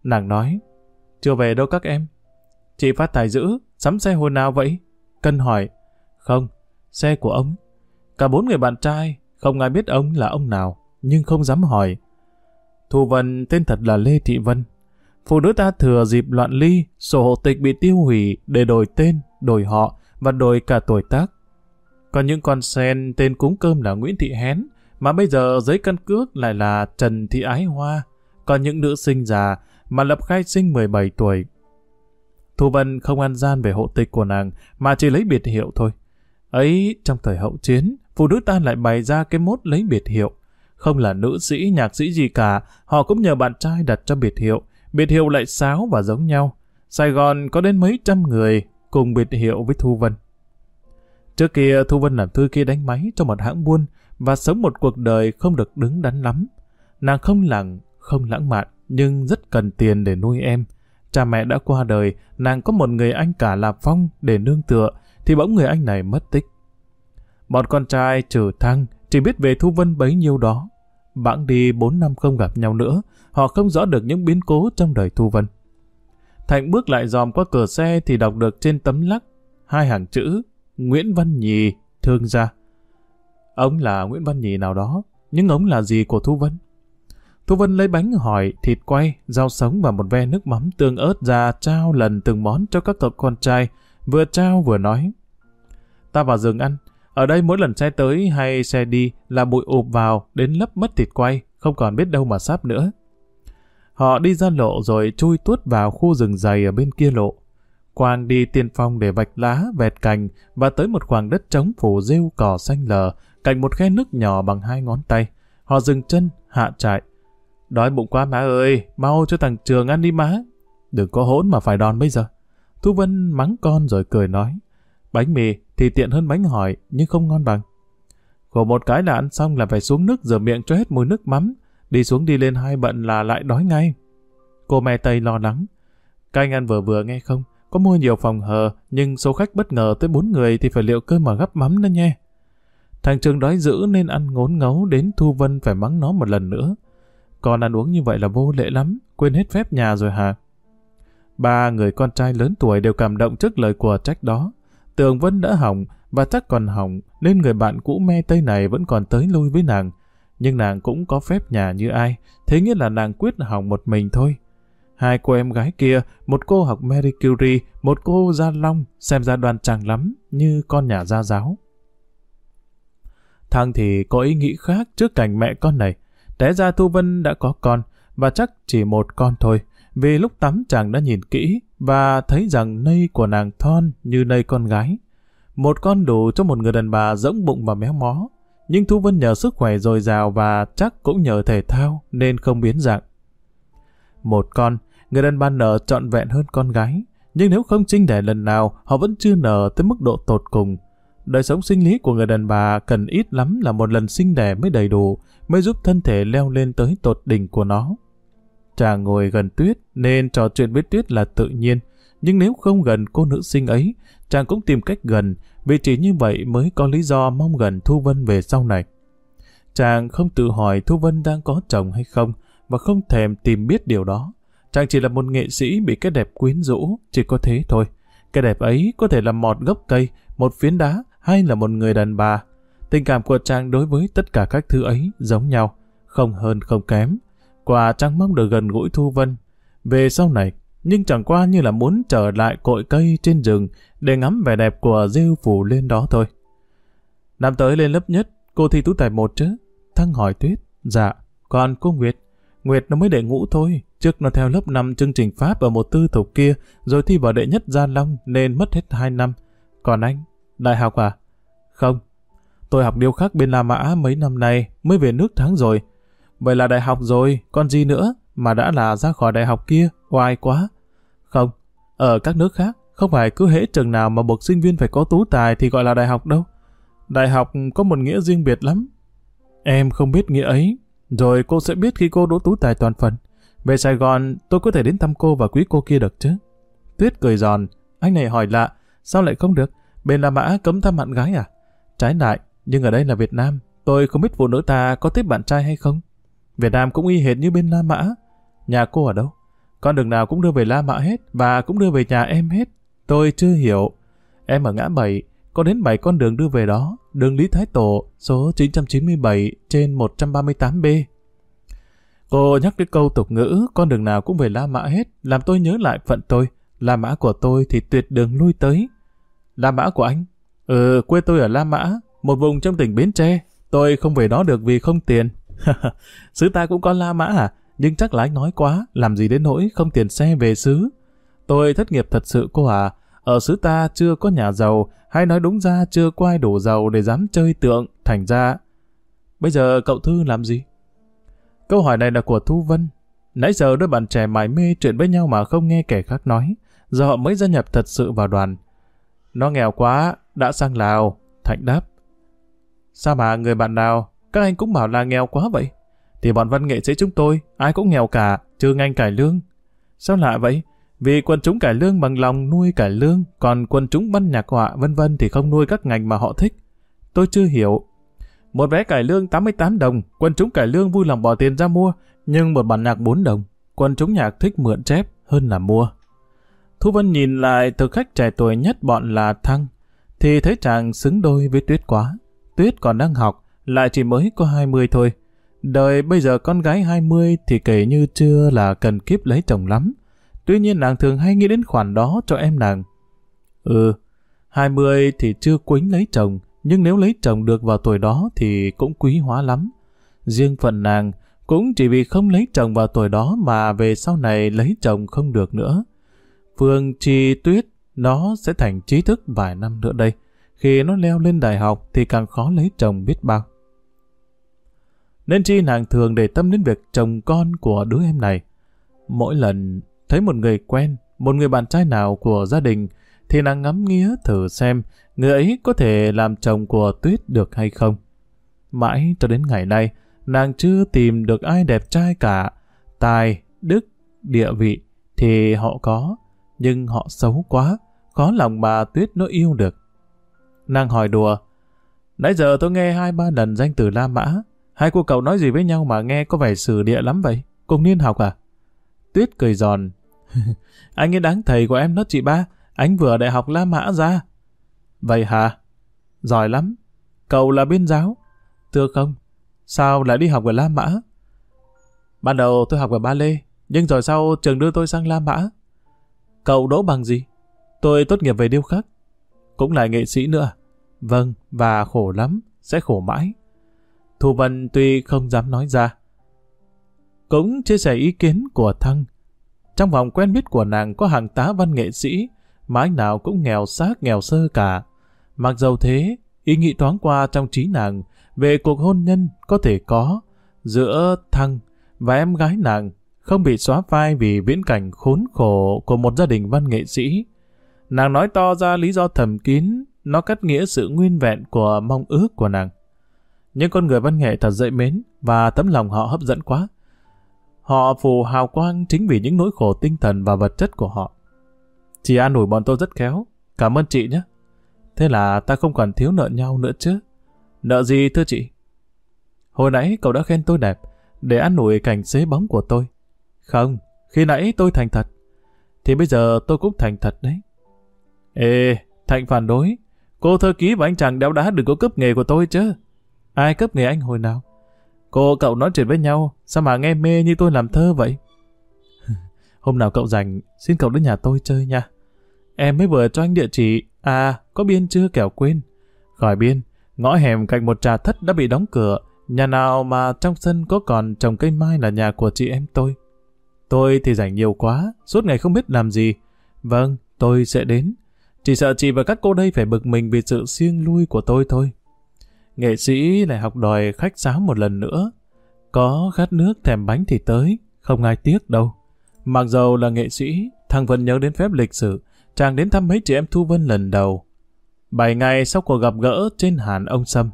Nàng nói, chưa về đâu các em. Chị phát tài giữ, sắm xe hồi nào vậy? Cân hỏi, không, xe của ông. Cả bốn người bạn trai, không ai biết ông là ông nào, nhưng không dám hỏi. Thu Vân tên thật là Lê Thị Vân. Phụ nữ ta thừa dịp loạn ly, sổ hộ tịch bị tiêu hủy để đổi tên, đổi họ và đổi cả tuổi tác. Còn những con sen tên cúng cơm là Nguyễn Thị Hén, mà bây giờ giấy căn cước lại là Trần Thị Ái Hoa. Còn những nữ sinh già mà lập khai sinh 17 tuổi. Thu Vân không ăn gian về hộ tịch của nàng mà chỉ lấy biệt hiệu thôi. Ấy, trong thời hậu chiến, phụ nữ ta lại bày ra cái mốt lấy biệt hiệu. Không là nữ sĩ, nhạc sĩ gì cả, họ cũng nhờ bạn trai đặt cho biệt hiệu. Biệt hiệu lại sáo và giống nhau. Sài Gòn có đến mấy trăm người cùng biệt hiệu với Thu Vân. Trước kia Thu Vân làm thư kia đánh máy cho một hãng buôn và sống một cuộc đời không được đứng đắn lắm. Nàng không lặng, không lãng mạn, nhưng rất cần tiền để nuôi em. Cha mẹ đã qua đời, nàng có một người anh cả là Phong để nương tựa, thì bỗng người anh này mất tích. Bọn con trai trừ thăng, chỉ biết về Thu Vân bấy nhiêu đó. bạn đi 4 năm không gặp nhau nữa, họ không rõ được những biến cố trong đời Thu Vân. thành bước lại dòm qua cửa xe thì đọc được trên tấm lắc hai hàng chữ Nguyễn Văn Nhì, thương gia. Ông là Nguyễn Văn Nhì nào đó, nhưng ông là gì của Thu Vân? Thu Vân lấy bánh hỏi, thịt quay, rau sống và một ve nước mắm tương ớt ra trao lần từng món cho các cậu con trai, vừa trao vừa nói. Ta vào giường ăn, ở đây mỗi lần xe tới hay xe đi là bụi ụp vào đến lấp mất thịt quay, không còn biết đâu mà sáp nữa. Họ đi ra lộ rồi chui tuốt vào khu rừng dày ở bên kia lộ. Quang đi tiên phong để vạch lá, vẹt cành và tới một khoảng đất trống phủ rêu cỏ xanh lờ, cạnh một khe nước nhỏ bằng hai ngón tay. Họ dừng chân, hạ trại. Đói bụng quá má ơi, mau cho thằng Trường ăn đi má. Đừng có hỗn mà phải đòn bây giờ. Thu Vân mắng con rồi cười nói. Bánh mì thì tiện hơn bánh hỏi, nhưng không ngon bằng. Khổ một cái là ăn xong là phải xuống nước rửa miệng cho hết mùi nước mắm. Đi xuống đi lên hai bận là lại đói ngay. Cô mẹ Tây lo lắng. Canh ăn vừa vừa nghe không? Có mua nhiều phòng hờ, nhưng số khách bất ngờ tới bốn người thì phải liệu cơm mà gấp mắm nữa nhé. Thằng Trường đói dữ nên ăn ngốn ngấu đến Thu Vân phải mắng nó một lần nữa. Còn ăn uống như vậy là vô lệ lắm, quên hết phép nhà rồi hả? Ba người con trai lớn tuổi đều cảm động trước lời của trách đó. Tường vẫn đã hỏng, và chắc còn hỏng, nên người bạn cũ me tây này vẫn còn tới lui với nàng. Nhưng nàng cũng có phép nhà như ai, thế nghĩa là nàng quyết hỏng một mình thôi. Hai cô em gái kia, một cô học Mary Curie, một cô Gia Long, xem ra đoan trang lắm, như con nhà gia giáo. Thằng thì có ý nghĩ khác trước cảnh mẹ con này. Té ra Thu Vân đã có con, và chắc chỉ một con thôi, vì lúc tắm chàng đã nhìn kỹ và thấy rằng nây của nàng thon như nây con gái. Một con đủ cho một người đàn bà rỗng bụng và méo mó. Nhưng Thu Vân nhờ sức khỏe dồi dào và chắc cũng nhờ thể thao nên không biến dạng. Một con, người đàn bà nở trọn vẹn hơn con gái. Nhưng nếu không sinh đẻ lần nào, họ vẫn chưa nở tới mức độ tột cùng. Đời sống sinh lý của người đàn bà cần ít lắm là một lần sinh đẻ mới đầy đủ, mới giúp thân thể leo lên tới tột đỉnh của nó. Chàng ngồi gần Tuyết nên trò chuyện với Tuyết là tự nhiên, nhưng nếu không gần cô nữ sinh ấy, chàng cũng tìm cách gần, vì chỉ như vậy mới có lý do mong gần Thu Vân về sau này. Chàng không tự hỏi Thu Vân đang có chồng hay không, và không thèm tìm biết điều đó. Chàng chỉ là một nghệ sĩ bị cái đẹp quyến rũ, chỉ có thế thôi. Cái đẹp ấy có thể là một gốc cây, một phiến đá, hay là một người đàn bà. Tình cảm của chàng đối với tất cả các thứ ấy giống nhau, không hơn không kém. Quả chẳng mong được gần gũi Thu Vân. Về sau này, nhưng chẳng qua như là muốn trở lại cội cây trên rừng để ngắm vẻ đẹp của rêu phủ lên đó thôi. Năm tới lên lớp nhất, cô thi tú tài một chứ? Thăng hỏi Tuyết. Dạ, còn cô Nguyệt? Nguyệt nó mới đệ ngũ thôi, trước nó theo lớp 5 chương trình Pháp ở một tư thục kia, rồi thi vào đệ nhất Gia Long nên mất hết 2 năm. Còn anh, đại học à? Không, tôi học điêu khắc bên La Mã mấy năm nay, mới về nước tháng rồi. Vậy là đại học rồi, còn gì nữa, mà đã là ra khỏi đại học kia, oai quá. Không, ở các nước khác, không phải cứ hễ trường nào mà buộc sinh viên phải có tú tài thì gọi là đại học đâu. Đại học có một nghĩa riêng biệt lắm. Em không biết nghĩa ấy, rồi cô sẽ biết khi cô đỗ tú tài toàn phần. Về Sài Gòn, tôi có thể đến thăm cô và quý cô kia được chứ? Tuyết cười giòn, anh này hỏi lạ, sao lại không được? Bên La Mã cấm thăm bạn gái à? Trái lại, nhưng ở đây là Việt Nam, tôi không biết phụ nữ ta có tiếp bạn trai hay không. Việt Nam cũng y hệt như bên La Mã. Nhà cô ở đâu? Con đường nào cũng đưa về La Mã hết và cũng đưa về nhà em hết. Tôi chưa hiểu. Em ở ngã 7, có đến 7 con đường đưa về đó. Đường Lý Thái Tổ, số 997 trên 138B. Cô nhắc cái câu tục ngữ, con đường nào cũng về La Mã hết, làm tôi nhớ lại phận tôi. La Mã của tôi thì tuyệt đường lui tới. La Mã của anh? Ừ, quê tôi ở La Mã, một vùng trong tỉnh Bến Tre. Tôi không về đó được vì không tiền. Sứ ta cũng có La Mã à? Nhưng chắc là anh nói quá, làm gì đến nỗi không tiền xe về xứ. Tôi thất nghiệp thật sự cô à, ở xứ ta chưa có nhà giàu, hay nói đúng ra chưa có ai đủ giàu để dám chơi tượng, thành ra... Bây giờ cậu Thư làm gì? Câu hỏi này là của Thu Vân. Nãy giờ đôi bạn trẻ mải mê chuyện với nhau mà không nghe kẻ khác nói, giờ họ mới gia nhập thật sự vào đoàn. Nó nghèo quá, đã sang Lào, Thạnh đáp. Sao mà người bạn nào, các anh cũng bảo là nghèo quá vậy? Thì bọn văn nghệ sĩ chúng tôi, ai cũng nghèo cả, trừ ngành cải lương. Sao lạ vậy? Vì quân chúng cải lương bằng lòng nuôi cải lương, còn quân chúng văn nhạc họa vân vân thì không nuôi các ngành mà họ thích. Tôi chưa hiểu. Một vé cải lương 88 đồng, quân chúng cải lương vui lòng bỏ tiền ra mua, nhưng một bản nhạc 4 đồng, quân chúng nhạc thích mượn chép hơn là mua. Thu Vân nhìn lại thực khách trẻ tuổi nhất bọn là Thăng, thì thấy chàng xứng đôi với Tuyết quá. Tuyết còn đang học, lại chỉ mới có 20 thôi. Đời bây giờ con gái 20 thì kể như chưa là cần kiếp lấy chồng lắm. Tuy nhiên nàng thường hay nghĩ đến khoản đó cho em nàng. Ừ, 20 thì chưa quýnh lấy chồng, nhưng nếu lấy chồng được vào tuổi đó thì cũng quý hóa lắm. Riêng phần nàng, cũng chỉ vì không lấy chồng vào tuổi đó mà về sau này lấy chồng không được nữa. Phương Chi Tuyết, nó sẽ thành trí thức vài năm nữa đây. Khi nó leo lên đại học thì càng khó lấy chồng biết bao. Nên chi nàng thường để tâm đến việc chồng con của đứa em này. Mỗi lần thấy một người quen, một người bạn trai nào của gia đình, thì nàng ngắm nghía thử xem người ấy có thể làm chồng của Tuyết được hay không. Mãi cho đến ngày nay, nàng chưa tìm được ai đẹp trai cả. Tài, đức, địa vị thì họ có, nhưng họ xấu quá, khó lòng bà Tuyết nó yêu được. Nàng hỏi đùa, Nãy giờ tôi nghe hai ba lần danh từ La Mã. Hai cô cậu nói gì với nhau mà nghe có vẻ sử địa lắm vậy? Cùng niên học à? Tuyết cười giòn. anh ấy đáng thầy của em đó chị ba. Anh vừa đại học La Mã ra. Vậy hả? Giỏi lắm. Cậu là biên giáo. Thưa không, sao lại đi học ở La Mã? Ban đầu tôi học ở Ba Lê, nhưng rồi sau trường đưa tôi sang La Mã. Cậu đỗ bằng gì? Tôi tốt nghiệp về điêu khắc. Cũng là nghệ sĩ nữa. Vâng, và khổ lắm, sẽ khổ mãi. Thu Vân tuy không dám nói ra. Cũng chia sẻ ý kiến của Thăng. Trong vòng quen biết của nàng có hàng tá văn nghệ sĩ, mà anh nào cũng nghèo xác nghèo sơ cả. Mặc dầu thế, ý nghĩ thoáng qua trong trí nàng về cuộc hôn nhân có thể có giữa Thăng và em gái nàng không bị xóa phai vì viễn cảnh khốn khổ của một gia đình văn nghệ sĩ. Nàng nói to ra lý do thầm kín, nó cắt nghĩa sự nguyên vẹn của mong ước của nàng. Những con người văn nghệ thật dễ mến và tấm lòng họ hấp dẫn quá. Họ phù hào quang chính vì những nỗi khổ tinh thần và vật chất của họ. Chị an ủi bọn tôi rất khéo. Cảm ơn chị nhé. Thế là ta không còn thiếu nợ nhau nữa chứ. Nợ gì thưa chị? Hồi nãy cậu đã khen tôi đẹp để an ủi cảnh xế bóng của tôi. Không, khi nãy tôi thành thật. Thì bây giờ tôi cũng thành thật đấy. Ê, Thành phản đối. Cô thơ ký và anh chàng đéo đá đừng có cướp nghề của tôi chứ. Ai cấp nghề anh hồi nào? Cô cậu nói chuyện với nhau, sao mà nghe mê như tôi làm thơ vậy? Hôm nào cậu rảnh, xin cậu đến nhà tôi chơi nha. Em mới vừa cho anh địa chỉ, à, có biên chưa kẻo quên. Khỏi biên, ngõ hẻm cạnh một trà thất đã bị đóng cửa, nhà nào mà trong sân có còn trồng cây mai là nhà của chị em tôi. Tôi thì rảnh nhiều quá, suốt ngày không biết làm gì. Vâng, tôi sẽ đến. Chỉ sợ chị và các cô đây phải bực mình vì sự siêng lui của tôi thôi. Nghệ sĩ lại học đòi khách sáo một lần nữa. Có khát nước thèm bánh thì tới, không ai tiếc đâu. Mặc dầu là nghệ sĩ, thằng Vân nhớ đến phép lịch sử, chàng đến thăm mấy chị em Thu Vân lần đầu. Bảy ngày sau cuộc gặp gỡ trên hàn ông Sâm,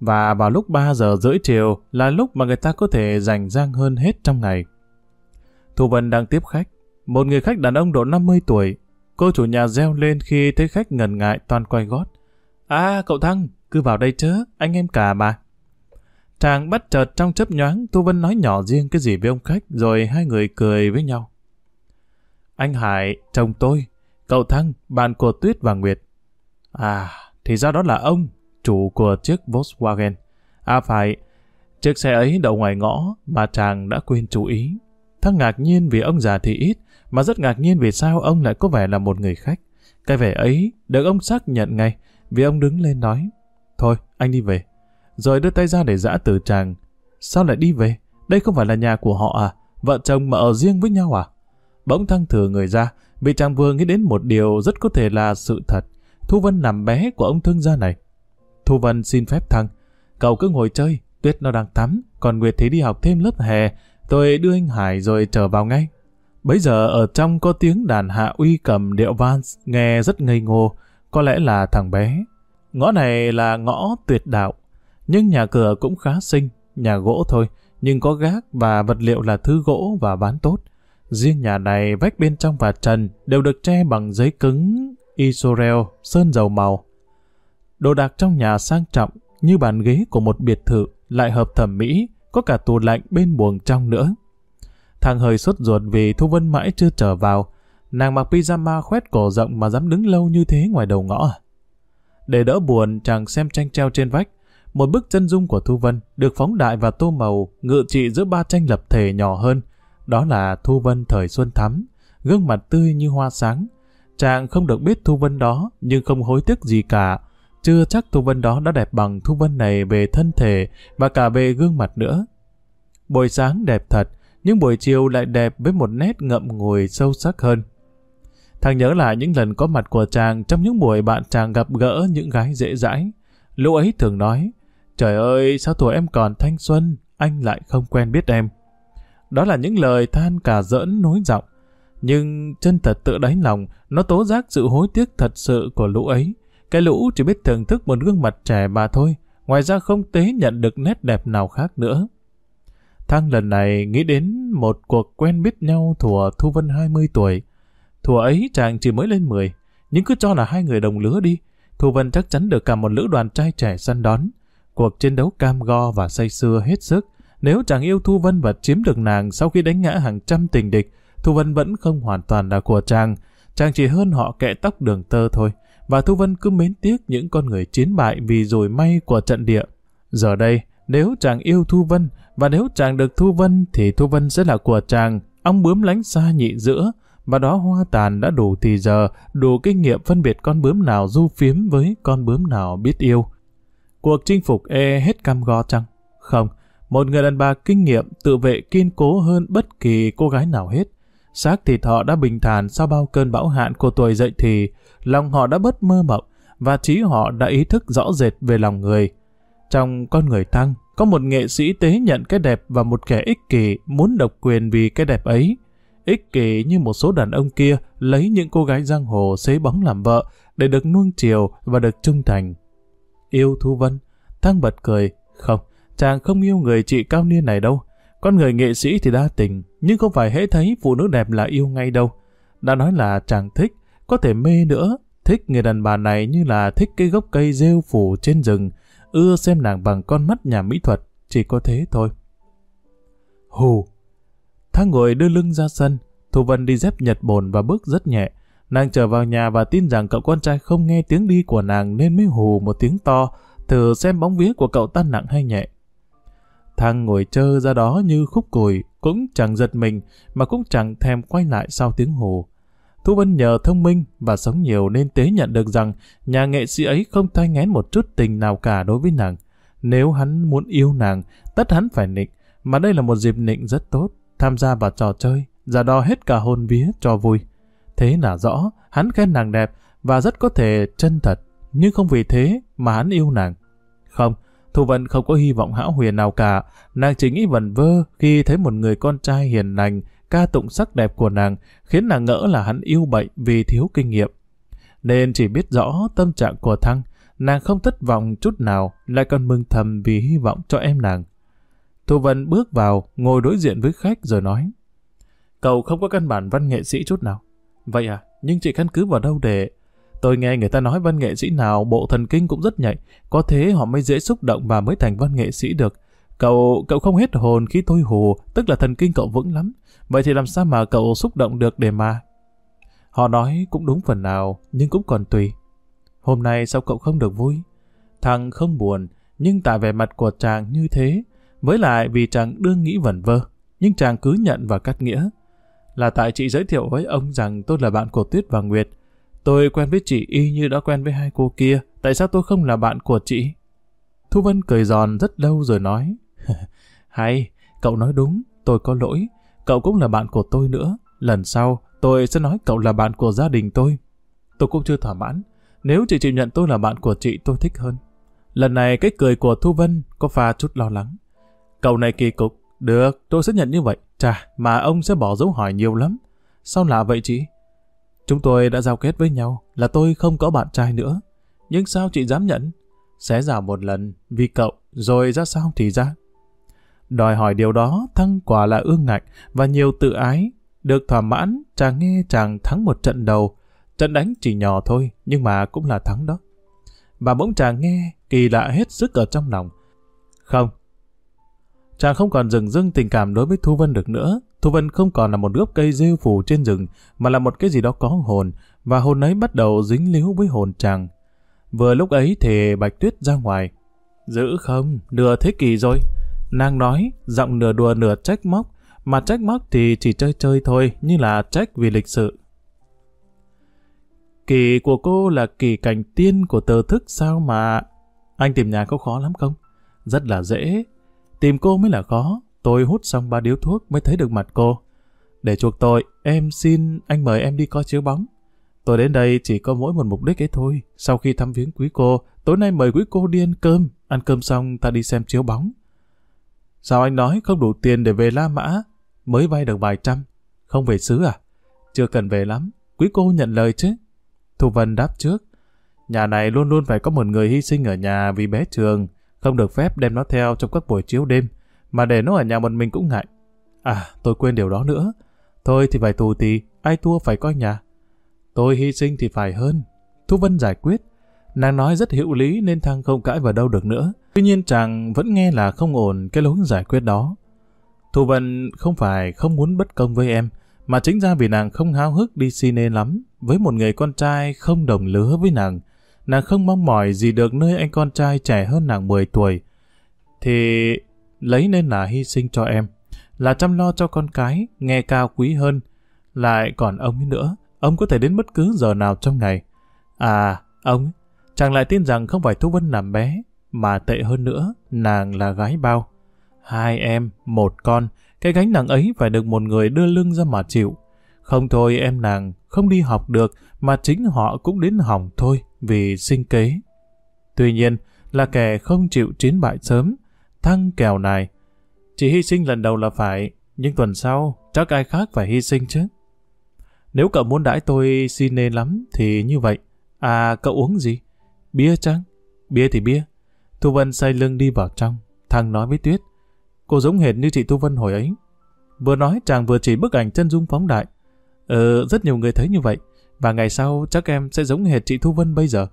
và vào lúc 3 giờ rưỡi chiều là lúc mà người ta có thể dành giang hơn hết trong ngày. Thu Vân đang tiếp khách, một người khách đàn ông độ 50 tuổi. Cô chủ nhà reo lên khi thấy khách ngần ngại toàn quay gót. À, cậu Thăng, cứ vào đây chớ, anh em cả mà. Chàng bắt chợt trong chớp nhoáng, Tô Vân nói nhỏ riêng cái gì với ông khách, rồi hai người cười với nhau. Anh Hải, chồng tôi, cậu Thăng, bạn của Tuyết và Nguyệt. À, thì ra đó là ông, chủ của chiếc Volkswagen. À phải, chiếc xe ấy đậu ngoài ngõ mà chàng đã quên chú ý. Thăng ngạc nhiên vì ông già thì ít, mà rất ngạc nhiên vì sao ông lại có vẻ là một người khách. Cái vẻ ấy được ông xác nhận ngay, vì ông đứng lên nói, Thôi, anh đi về. Rồi đưa tay ra để giã từ chàng. Sao lại đi về? Đây không phải là nhà của họ à? Vợ chồng mà ở riêng với nhau à? Bỗng thăng thừa người ra, vì chàng vừa nghĩ đến một điều rất có thể là sự thật. Thu Vân làm bé của ông thương gia này. Thu Vân xin phép thăng. Cậu cứ ngồi chơi, Tuyết nó đang tắm, còn Nguyệt thì đi học thêm lớp hè. Tôi đưa anh Hải rồi trở vào ngay. Bấy giờ ở trong có tiếng đàn hạ uy cầm điệu vans, nghe rất ngây ngô, có lẽ là thằng bé. Ngõ này là ngõ tuyệt đạo, nhưng nhà cửa cũng khá xinh, nhà gỗ thôi, nhưng có gác và vật liệu là thứ gỗ và bán tốt. Riêng nhà này vách bên trong và trần đều được che bằng giấy cứng, isorel, sơn dầu màu. Đồ đạc trong nhà sang trọng như bàn ghế của một biệt thự lại hợp thẩm mỹ, có cả tủ lạnh bên buồng trong nữa. Thằng hơi sốt ruột vì Thu Vân mãi chưa trở vào. Nàng mặc pyjama khoét cổ rộng mà dám đứng lâu như thế ngoài đầu ngõ à? Để đỡ buồn, chàng xem tranh treo trên vách. Một bức chân dung của Thu Vân được phóng đại và tô màu, ngự trị giữa ba tranh lập thể nhỏ hơn. Đó là Thu Vân thời xuân thắm, gương mặt tươi như hoa sáng. Chàng không được biết Thu Vân đó, nhưng không hối tiếc gì cả. Chưa chắc Thu Vân đó đã đẹp bằng Thu Vân này về thân thể và cả về gương mặt nữa. Buổi sáng đẹp thật, nhưng buổi chiều lại đẹp với một nét ngậm ngùi sâu sắc hơn. Thằng nhớ lại những lần có mặt của chàng trong những buổi bạn chàng gặp gỡ những gái dễ dãi. Lúc ấy thường nói, trời ơi sao tuổi em còn thanh xuân, anh lại không quen biết em. Đó là những lời than cả giỡn nối giọng. Nhưng chân thật tự đáy lòng, nó tố giác sự hối tiếc thật sự của lũ ấy. Cái lũ chỉ biết thưởng thức một gương mặt trẻ mà thôi, ngoài ra không tế nhận được nét đẹp nào khác nữa. Thăng lần này nghĩ đến một cuộc quen biết nhau thủa Thu Vân 20 tuổi. Thùa ấy chàng chỉ mới lên 10, nhưng cứ cho là hai người đồng lứa đi. Thu Vân chắc chắn được cả một lữ đoàn trai trẻ săn đón. Cuộc chiến đấu cam go và say sưa hết sức. Nếu chàng yêu Thu Vân và chiếm được nàng sau khi đánh ngã hàng trăm tình địch, Thu Vân vẫn không hoàn toàn là của chàng. Chàng chỉ hơn họ kẹ tóc đường tơ thôi. Và Thu Vân cứ mến tiếc những con người chiến bại vì rồi may của trận địa. Giờ đây, nếu chàng yêu Thu Vân, và nếu chàng được Thu Vân thì Thu Vân sẽ là của chàng, ong bướm lánh xa nhị giữa, và đó hoa tàn đã đủ thì giờ, đủ kinh nghiệm phân biệt con bướm nào du phiếm với con bướm nào biết yêu. Cuộc chinh phục e hết cam go chăng? Không, một người đàn bà kinh nghiệm tự vệ kiên cố hơn bất kỳ cô gái nào hết. Xác thịt họ đã bình thản sau bao cơn bão hạn của tuổi dậy thì, lòng họ đã bớt mơ mộng, và trí họ đã ý thức rõ rệt về lòng người. Trong con người tăng, có một nghệ sĩ tế nhận cái đẹp và một kẻ ích kỷ muốn độc quyền vì cái đẹp ấy. Ích kỷ như một số đàn ông kia lấy những cô gái giang hồ xế bóng làm vợ để được nuông chiều và được trung thành. Yêu Thu Vân, Thăng bật cười. Không, chàng không yêu người chị cao niên này đâu. Con người nghệ sĩ thì đa tình, nhưng không phải hễ thấy phụ nữ đẹp là yêu ngay đâu. Đã nói là chàng thích, có thể mê nữa, thích người đàn bà này như là thích cái gốc cây rêu phủ trên rừng, ưa xem nàng bằng con mắt nhà mỹ thuật, chỉ có thế thôi. Hù! Thang ngồi đưa lưng ra sân, Thu Vân đi dép nhật bồn và bước rất nhẹ. Nàng trở vào nhà và tin rằng cậu con trai không nghe tiếng đi của nàng nên mới hù một tiếng to, thử xem bóng vía của cậu tan nặng hay nhẹ. Thang ngồi chơ ra đó như khúc cùi, cũng chẳng giật mình, mà cũng chẳng thèm quay lại sau tiếng hù. Thu Vân nhờ thông minh và sống nhiều nên tế nhận được rằng nhà nghệ sĩ ấy không thay ngén một chút tình nào cả đối với nàng. Nếu hắn muốn yêu nàng, tất hắn phải nịnh, mà đây là một dịp nịnh rất tốt, tham gia vào trò chơi, giả đo hết cả hôn vía cho vui. Thế là rõ, hắn khen nàng đẹp và rất có thể chân thật, nhưng không vì thế mà hắn yêu nàng. Không, Thu Vân không có hy vọng hão huyền nào cả, nàng chỉ nghĩ vẩn vơ khi thấy một người con trai hiền lành, ca tụng sắc đẹp của nàng, khiến nàng ngỡ là hắn yêu bệnh vì thiếu kinh nghiệm. Nên chỉ biết rõ tâm trạng của Thăng, nàng không thất vọng chút nào, lại còn mừng thầm vì hy vọng cho em nàng. Thu Vân bước vào, ngồi đối diện với khách rồi nói, Cậu không có căn bản văn nghệ sĩ chút nào. Vậy à, nhưng chị căn cứ vào đâu để... Tôi nghe người ta nói văn nghệ sĩ nào bộ thần kinh cũng rất nhạy, có thế họ mới dễ xúc động và mới thành văn nghệ sĩ được. Cậu, cậu không hết hồn khi tôi hù, tức là thần kinh cậu vững lắm. Vậy thì làm sao mà cậu xúc động được để mà... Họ nói cũng đúng phần nào, nhưng cũng còn tùy. Hôm nay sao cậu không được vui? Thằng không buồn, nhưng tại vẻ mặt của chàng như thế, với lại vì chàng đương nghĩ vẩn vơ, nhưng chàng cứ nhận và cắt nghĩa. Là tại chị giới thiệu với ông rằng tôi là bạn của Tuyết và Nguyệt. Tôi quen với chị y như đã quen với hai cô kia, tại sao tôi không là bạn của chị? Thu Vân cười giòn rất lâu rồi nói. Hay, cậu nói đúng, tôi có lỗi. Cậu cũng là bạn của tôi nữa. Lần sau, tôi sẽ nói cậu là bạn của gia đình tôi. Tôi cũng chưa thỏa mãn. Nếu chị chịu nhận tôi là bạn của chị, tôi thích hơn. Lần này cái cười của Thu Vân có pha chút lo lắng. Cậu này kỳ cục. Được, tôi sẽ nhận như vậy. Chà, mà ông sẽ bỏ dấu hỏi nhiều lắm. Sao lạ vậy chị? Chúng tôi đã giao kết với nhau là tôi không có bạn trai nữa. Nhưng sao chị dám nhận? Xé rào một lần vì cậu, rồi ra sao thì ra. Đòi hỏi điều đó thăng quả là ương ngạnh và nhiều tự ái. Được thỏa mãn, chàng nghe chàng thắng một trận đầu. Trận đánh chỉ nhỏ thôi, nhưng mà cũng là thắng đó. Và bỗng chàng nghe, kỳ lạ hết sức ở trong lòng. Không, chàng không còn dừng dưng tình cảm đối với Thu Vân được nữa. Thu Vân không còn là một gốc cây rêu phủ trên rừng, mà là một cái gì đó có hồn, và hồn ấy bắt đầu dính líu với hồn chàng. Vừa lúc ấy thì Bạch Tuyết ra ngoài. Giữ không, nửa thế kỷ rồi. Nàng nói, giọng nửa đùa nửa trách móc, mà trách móc thì chỉ chơi chơi thôi, như là trách vì lịch sự. Kỳ của cô là kỳ cảnh tiên của tờ thức sao mà... Anh tìm nhà có khó lắm không? Rất là dễ. Tìm cô mới là khó. Tôi hút xong ba điếu thuốc mới thấy được mặt cô. Để chuộc tội, em xin anh mời em đi coi chiếu bóng. Tôi đến đây chỉ có mỗi một mục đích ấy thôi. Sau khi thăm viếng quý cô, tối nay mời quý cô đi ăn cơm. Ăn cơm xong ta đi xem chiếu bóng. Sao anh nói không đủ tiền để về La Mã? Mới vay được vài trăm. Không về xứ à? Chưa cần về lắm. Quý cô nhận lời chứ. Thu Vân đáp trước. Nhà này luôn luôn phải có một người hy sinh ở nhà vì bé trường. Không được phép đem nó theo trong các buổi chiếu đêm. Mà để nó ở nhà một mình cũng ngại. À, tôi quên điều đó nữa. Thôi thì phải tù tì, ai thua phải coi nhà. Tôi hy sinh thì phải hơn. Thu Vân giải quyết. Nàng nói rất hữu lý nên Thăng không cãi vào đâu được nữa. Tuy nhiên chàng vẫn nghe là không ổn cái lối giải quyết đó. Thu Vân không phải không muốn bất công với em, mà chính ra vì nàng không háo hức đi cine lắm, với một người con trai không đồng lứa với nàng. Nàng không mong mỏi gì được nơi anh con trai trẻ hơn nàng 10 tuổi. Thì lấy nên là hy sinh cho em, là chăm lo cho con cái, nghe cao quý hơn. Lại còn ông ấy nữa, ông có thể đến bất cứ giờ nào trong ngày. À, ông, chàng lại tin rằng không phải Thu Vân làm bé, mà tệ hơn nữa, nàng là gái bao. Hai em, một con, cái gánh nặng ấy phải được một người đưa lưng ra mà chịu. Không thôi em nàng không đi học được mà chính họ cũng đến hỏng thôi vì sinh kế. Tuy nhiên là kẻ không chịu chiến bại sớm, thăng kèo này. Chỉ hy sinh lần đầu là phải, nhưng tuần sau chắc ai khác phải hy sinh chứ. Nếu cậu muốn đãi tôi xin nê lắm thì như vậy. À cậu uống gì? Bia chăng? Bia thì bia. Thu Vân say lưng đi vào trong. Thằng nói với Tuyết. Cô giống hệt như chị Thu Vân hồi ấy. Vừa nói chàng vừa chỉ bức ảnh chân dung phóng đại. Ờ, rất nhiều người thấy như vậy. Và ngày sau chắc em sẽ giống hệt chị Thu Vân bây giờ.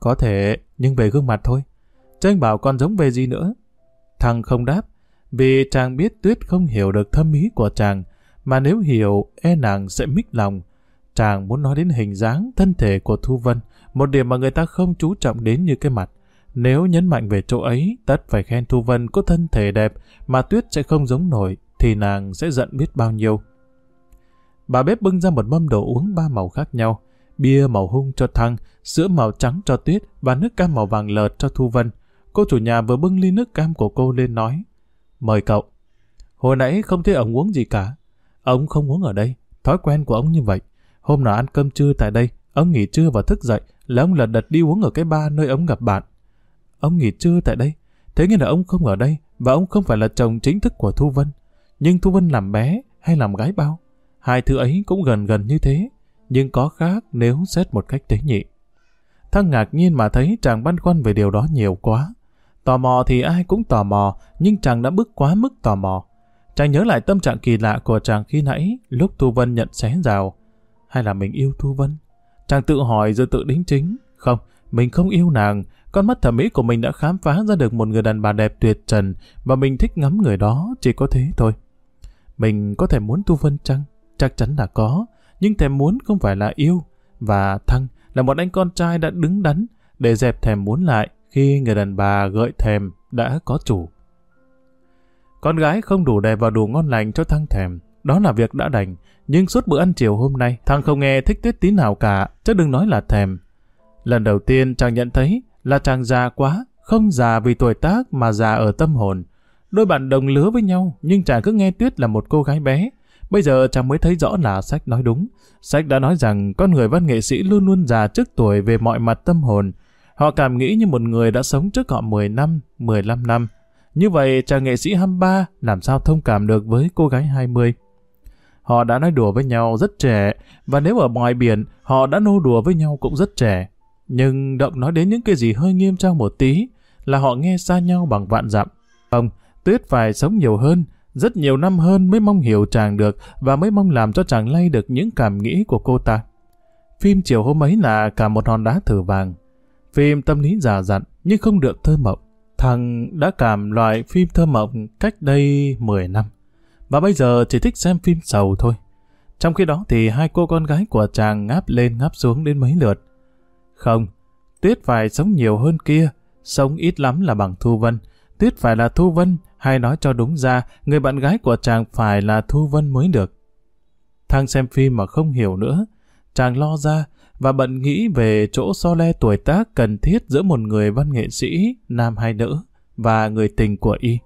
Có thể, nhưng về gương mặt thôi. Chứ anh bảo con giống về gì nữa. Thằng không đáp, vì chàng biết Tuyết không hiểu được thâm ý của chàng, mà nếu hiểu, e nàng sẽ mít lòng. Chàng muốn nói đến hình dáng, thân thể của Thu Vân, một điểm mà người ta không chú trọng đến như cái mặt. Nếu nhấn mạnh về chỗ ấy, tất phải khen Thu Vân có thân thể đẹp mà Tuyết sẽ không giống nổi, thì nàng sẽ giận biết bao nhiêu. Bà bếp bưng ra một mâm đồ uống ba màu khác nhau, bia màu hung cho Thăng, sữa màu trắng cho Tuyết và nước cam màu vàng lợt cho Thu Vân. Cô chủ nhà vừa bưng ly nước cam của cô lên nói, mời cậu. Hồi nãy không thấy ông uống gì cả. Ông không uống ở đây, thói quen của ông như vậy. Hôm nào ăn cơm trưa tại đây, ông nghỉ trưa và thức dậy là ông lật đật đi uống ở cái bar nơi ông gặp bạn. Ông nghỉ trưa tại đây, thế nghĩa là ông không ở đây và ông không phải là chồng chính thức của Thu Vân. Nhưng Thu Vân làm bé hay làm gái bao? Hai thứ ấy cũng gần gần như thế, nhưng có khác nếu xét một cách tế nhị. Thăng ngạc nhiên mà thấy chàng băn khoăn về điều đó nhiều quá. Tò mò thì ai cũng tò mò, nhưng chàng đã bước quá mức tò mò. Chàng nhớ lại tâm trạng kỳ lạ của chàng khi nãy, lúc Thu Vân nhận xé rào. Hay là mình yêu Thu Vân? Chàng tự hỏi rồi tự đính chính. Không, mình không yêu nàng. Con mắt thẩm mỹ của mình đã khám phá ra được một người đàn bà đẹp tuyệt trần và mình thích ngắm người đó, chỉ có thế thôi. Mình có thể muốn Thu Vân chăng? Chắc chắn là có, nhưng thèm muốn không phải là yêu. Và Thăng là một anh con trai đã đứng đắn để dẹp thèm muốn lại khi người đàn bà gợi thèm đã có chủ. Con gái không đủ đẹp và đủ ngon lành cho Thăng thèm, đó là việc đã đành. Nhưng suốt bữa ăn chiều hôm nay, Thăng không nghe thích tuyết tí nào cả, chứ đừng nói là thèm. Lần đầu tiên chàng nhận thấy là chàng già quá, không già vì tuổi tác mà già ở tâm hồn. Đôi bạn đồng lứa với nhau, nhưng chàng cứ nghe Tuyết là một cô gái bé. Bây giờ chàng mới thấy rõ là sách nói đúng. Sách đã nói rằng con người văn nghệ sĩ luôn luôn già trước tuổi về mọi mặt tâm hồn. Họ cảm nghĩ như một người đã sống trước họ 10 năm, 15 năm. Như vậy chàng nghệ sĩ 23 làm sao thông cảm được với cô gái 20. Họ đã nói đùa với nhau rất trẻ, và nếu ở ngoài biển, họ đã nô đùa với nhau cũng rất trẻ. Nhưng động nói đến những cái gì hơi nghiêm trang một tí, là họ nghe xa nhau bằng vạn dặm. Không, Tuyết phải sống nhiều hơn, rất nhiều năm hơn mới mong hiểu chàng được và mới mong làm cho chàng lay được những cảm nghĩ của cô ta. Phim chiều hôm ấy là cả một hòn đá thử vàng. Phim tâm lý già dặn nhưng không được thơ mộng. Thằng đã cảm loại phim thơ mộng cách đây 10 năm. Và bây giờ chỉ thích xem phim sầu thôi. Trong khi đó thì hai cô con gái của chàng ngáp lên ngáp xuống đến mấy lượt. Không, Tuyết phải sống nhiều hơn kia, sống ít lắm là bằng Thu Vân. Tuyết phải là Thu Vân, hay nói cho đúng ra, người bạn gái của chàng phải là Thu Vân mới được. Thang xem phim mà không hiểu nữa, chàng lo ra và bận nghĩ về chỗ so le tuổi tác cần thiết giữa một người văn nghệ sĩ, nam hay nữ, và người tình của y.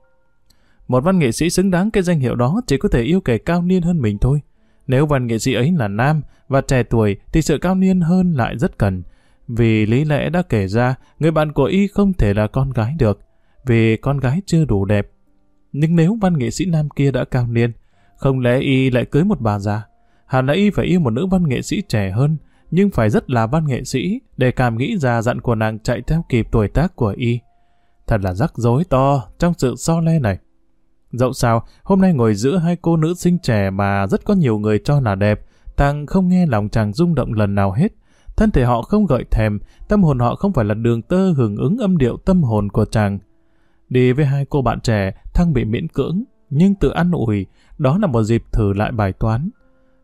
Một văn nghệ sĩ xứng đáng cái danh hiệu đó chỉ có thể yêu kẻ cao niên hơn mình thôi. Nếu văn nghệ sĩ ấy là nam và trẻ tuổi thì sự cao niên hơn lại rất cần. Vì lý lẽ đã kể ra, người bạn của y không thể là con gái được, vì con gái chưa đủ đẹp. Nhưng nếu văn nghệ sĩ nam kia đã cao niên, không lẽ y lại cưới một bà già? Hẳn là y phải yêu một nữ văn nghệ sĩ trẻ hơn, nhưng phải rất là văn nghệ sĩ để cảm nghĩ già dặn của nàng chạy theo kịp tuổi tác của y. Thật là rắc rối to trong sự so le này. Dẫu sao, hôm nay ngồi giữa hai cô nữ sinh trẻ mà rất có nhiều người cho là đẹp, Thằng không nghe lòng chàng rung động lần nào hết. thân thể họ không gợi thèm, tâm hồn họ không phải là đường tơ hưởng ứng âm điệu tâm hồn của chàng. Đi với hai cô bạn trẻ, Thăng bị miễn cưỡng, nhưng tự ăn ủi, đó là một dịp thử lại bài toán.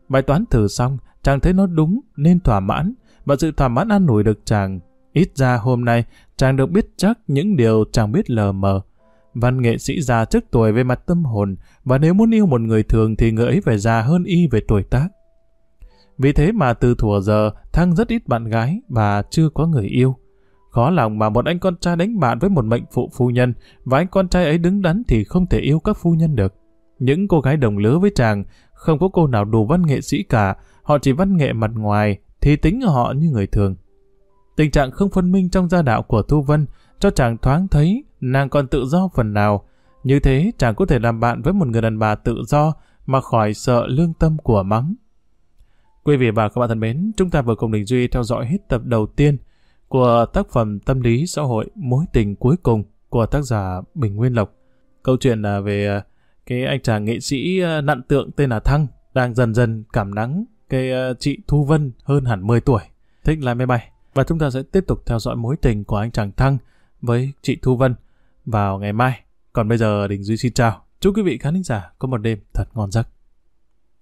Bài toán thử xong, chàng thấy nó đúng nên thỏa mãn, và sự thỏa mãn ăn ủi được chàng. Ít ra hôm nay, chàng được biết chắc những điều chàng biết lờ mờ. Văn nghệ sĩ già trước tuổi về mặt tâm hồn, và nếu muốn yêu một người thường thì người ấy phải già hơn y về tuổi tác. Vì thế mà từ thuở giờ, Thăng rất ít bạn gái và chưa có người yêu. Khó lòng mà một anh con trai đánh bạn với một mệnh phụ phu nhân, và anh con trai ấy đứng đắn thì không thể yêu các phu nhân được. Những cô gái đồng lứa với chàng, không có cô nào đủ văn nghệ sĩ cả, họ chỉ văn nghệ mặt ngoài, thì tính họ như người thường. Tình trạng không phân minh trong gia đạo của Thu Vân cho chàng thoáng thấy nàng còn tự do phần nào. Như thế chàng có thể làm bạn với một người đàn bà tự do mà khỏi sợ lương tâm của mắng. Quý vị và các bạn thân mến, chúng ta vừa cùng Đình Duy theo dõi hết tập đầu tiên của tác phẩm tâm lý xã hội Mối tình cuối cùng của tác giả Bình Nguyên Lộc. Câu chuyện là về à, cái anh chàng nghệ sĩ à, nặn tượng tên là Thăng đang dần dần cảm nắng cái à, chị Thu Vân hơn hẳn 10 tuổi thích lái máy bay. Và chúng ta sẽ tiếp tục theo dõi mối tình của anh chàng Thăng với chị Thu Vân vào ngày mai. Còn bây giờ Đình Duy xin chào. Chúc quý vị khán giả có một đêm thật ngon giấc.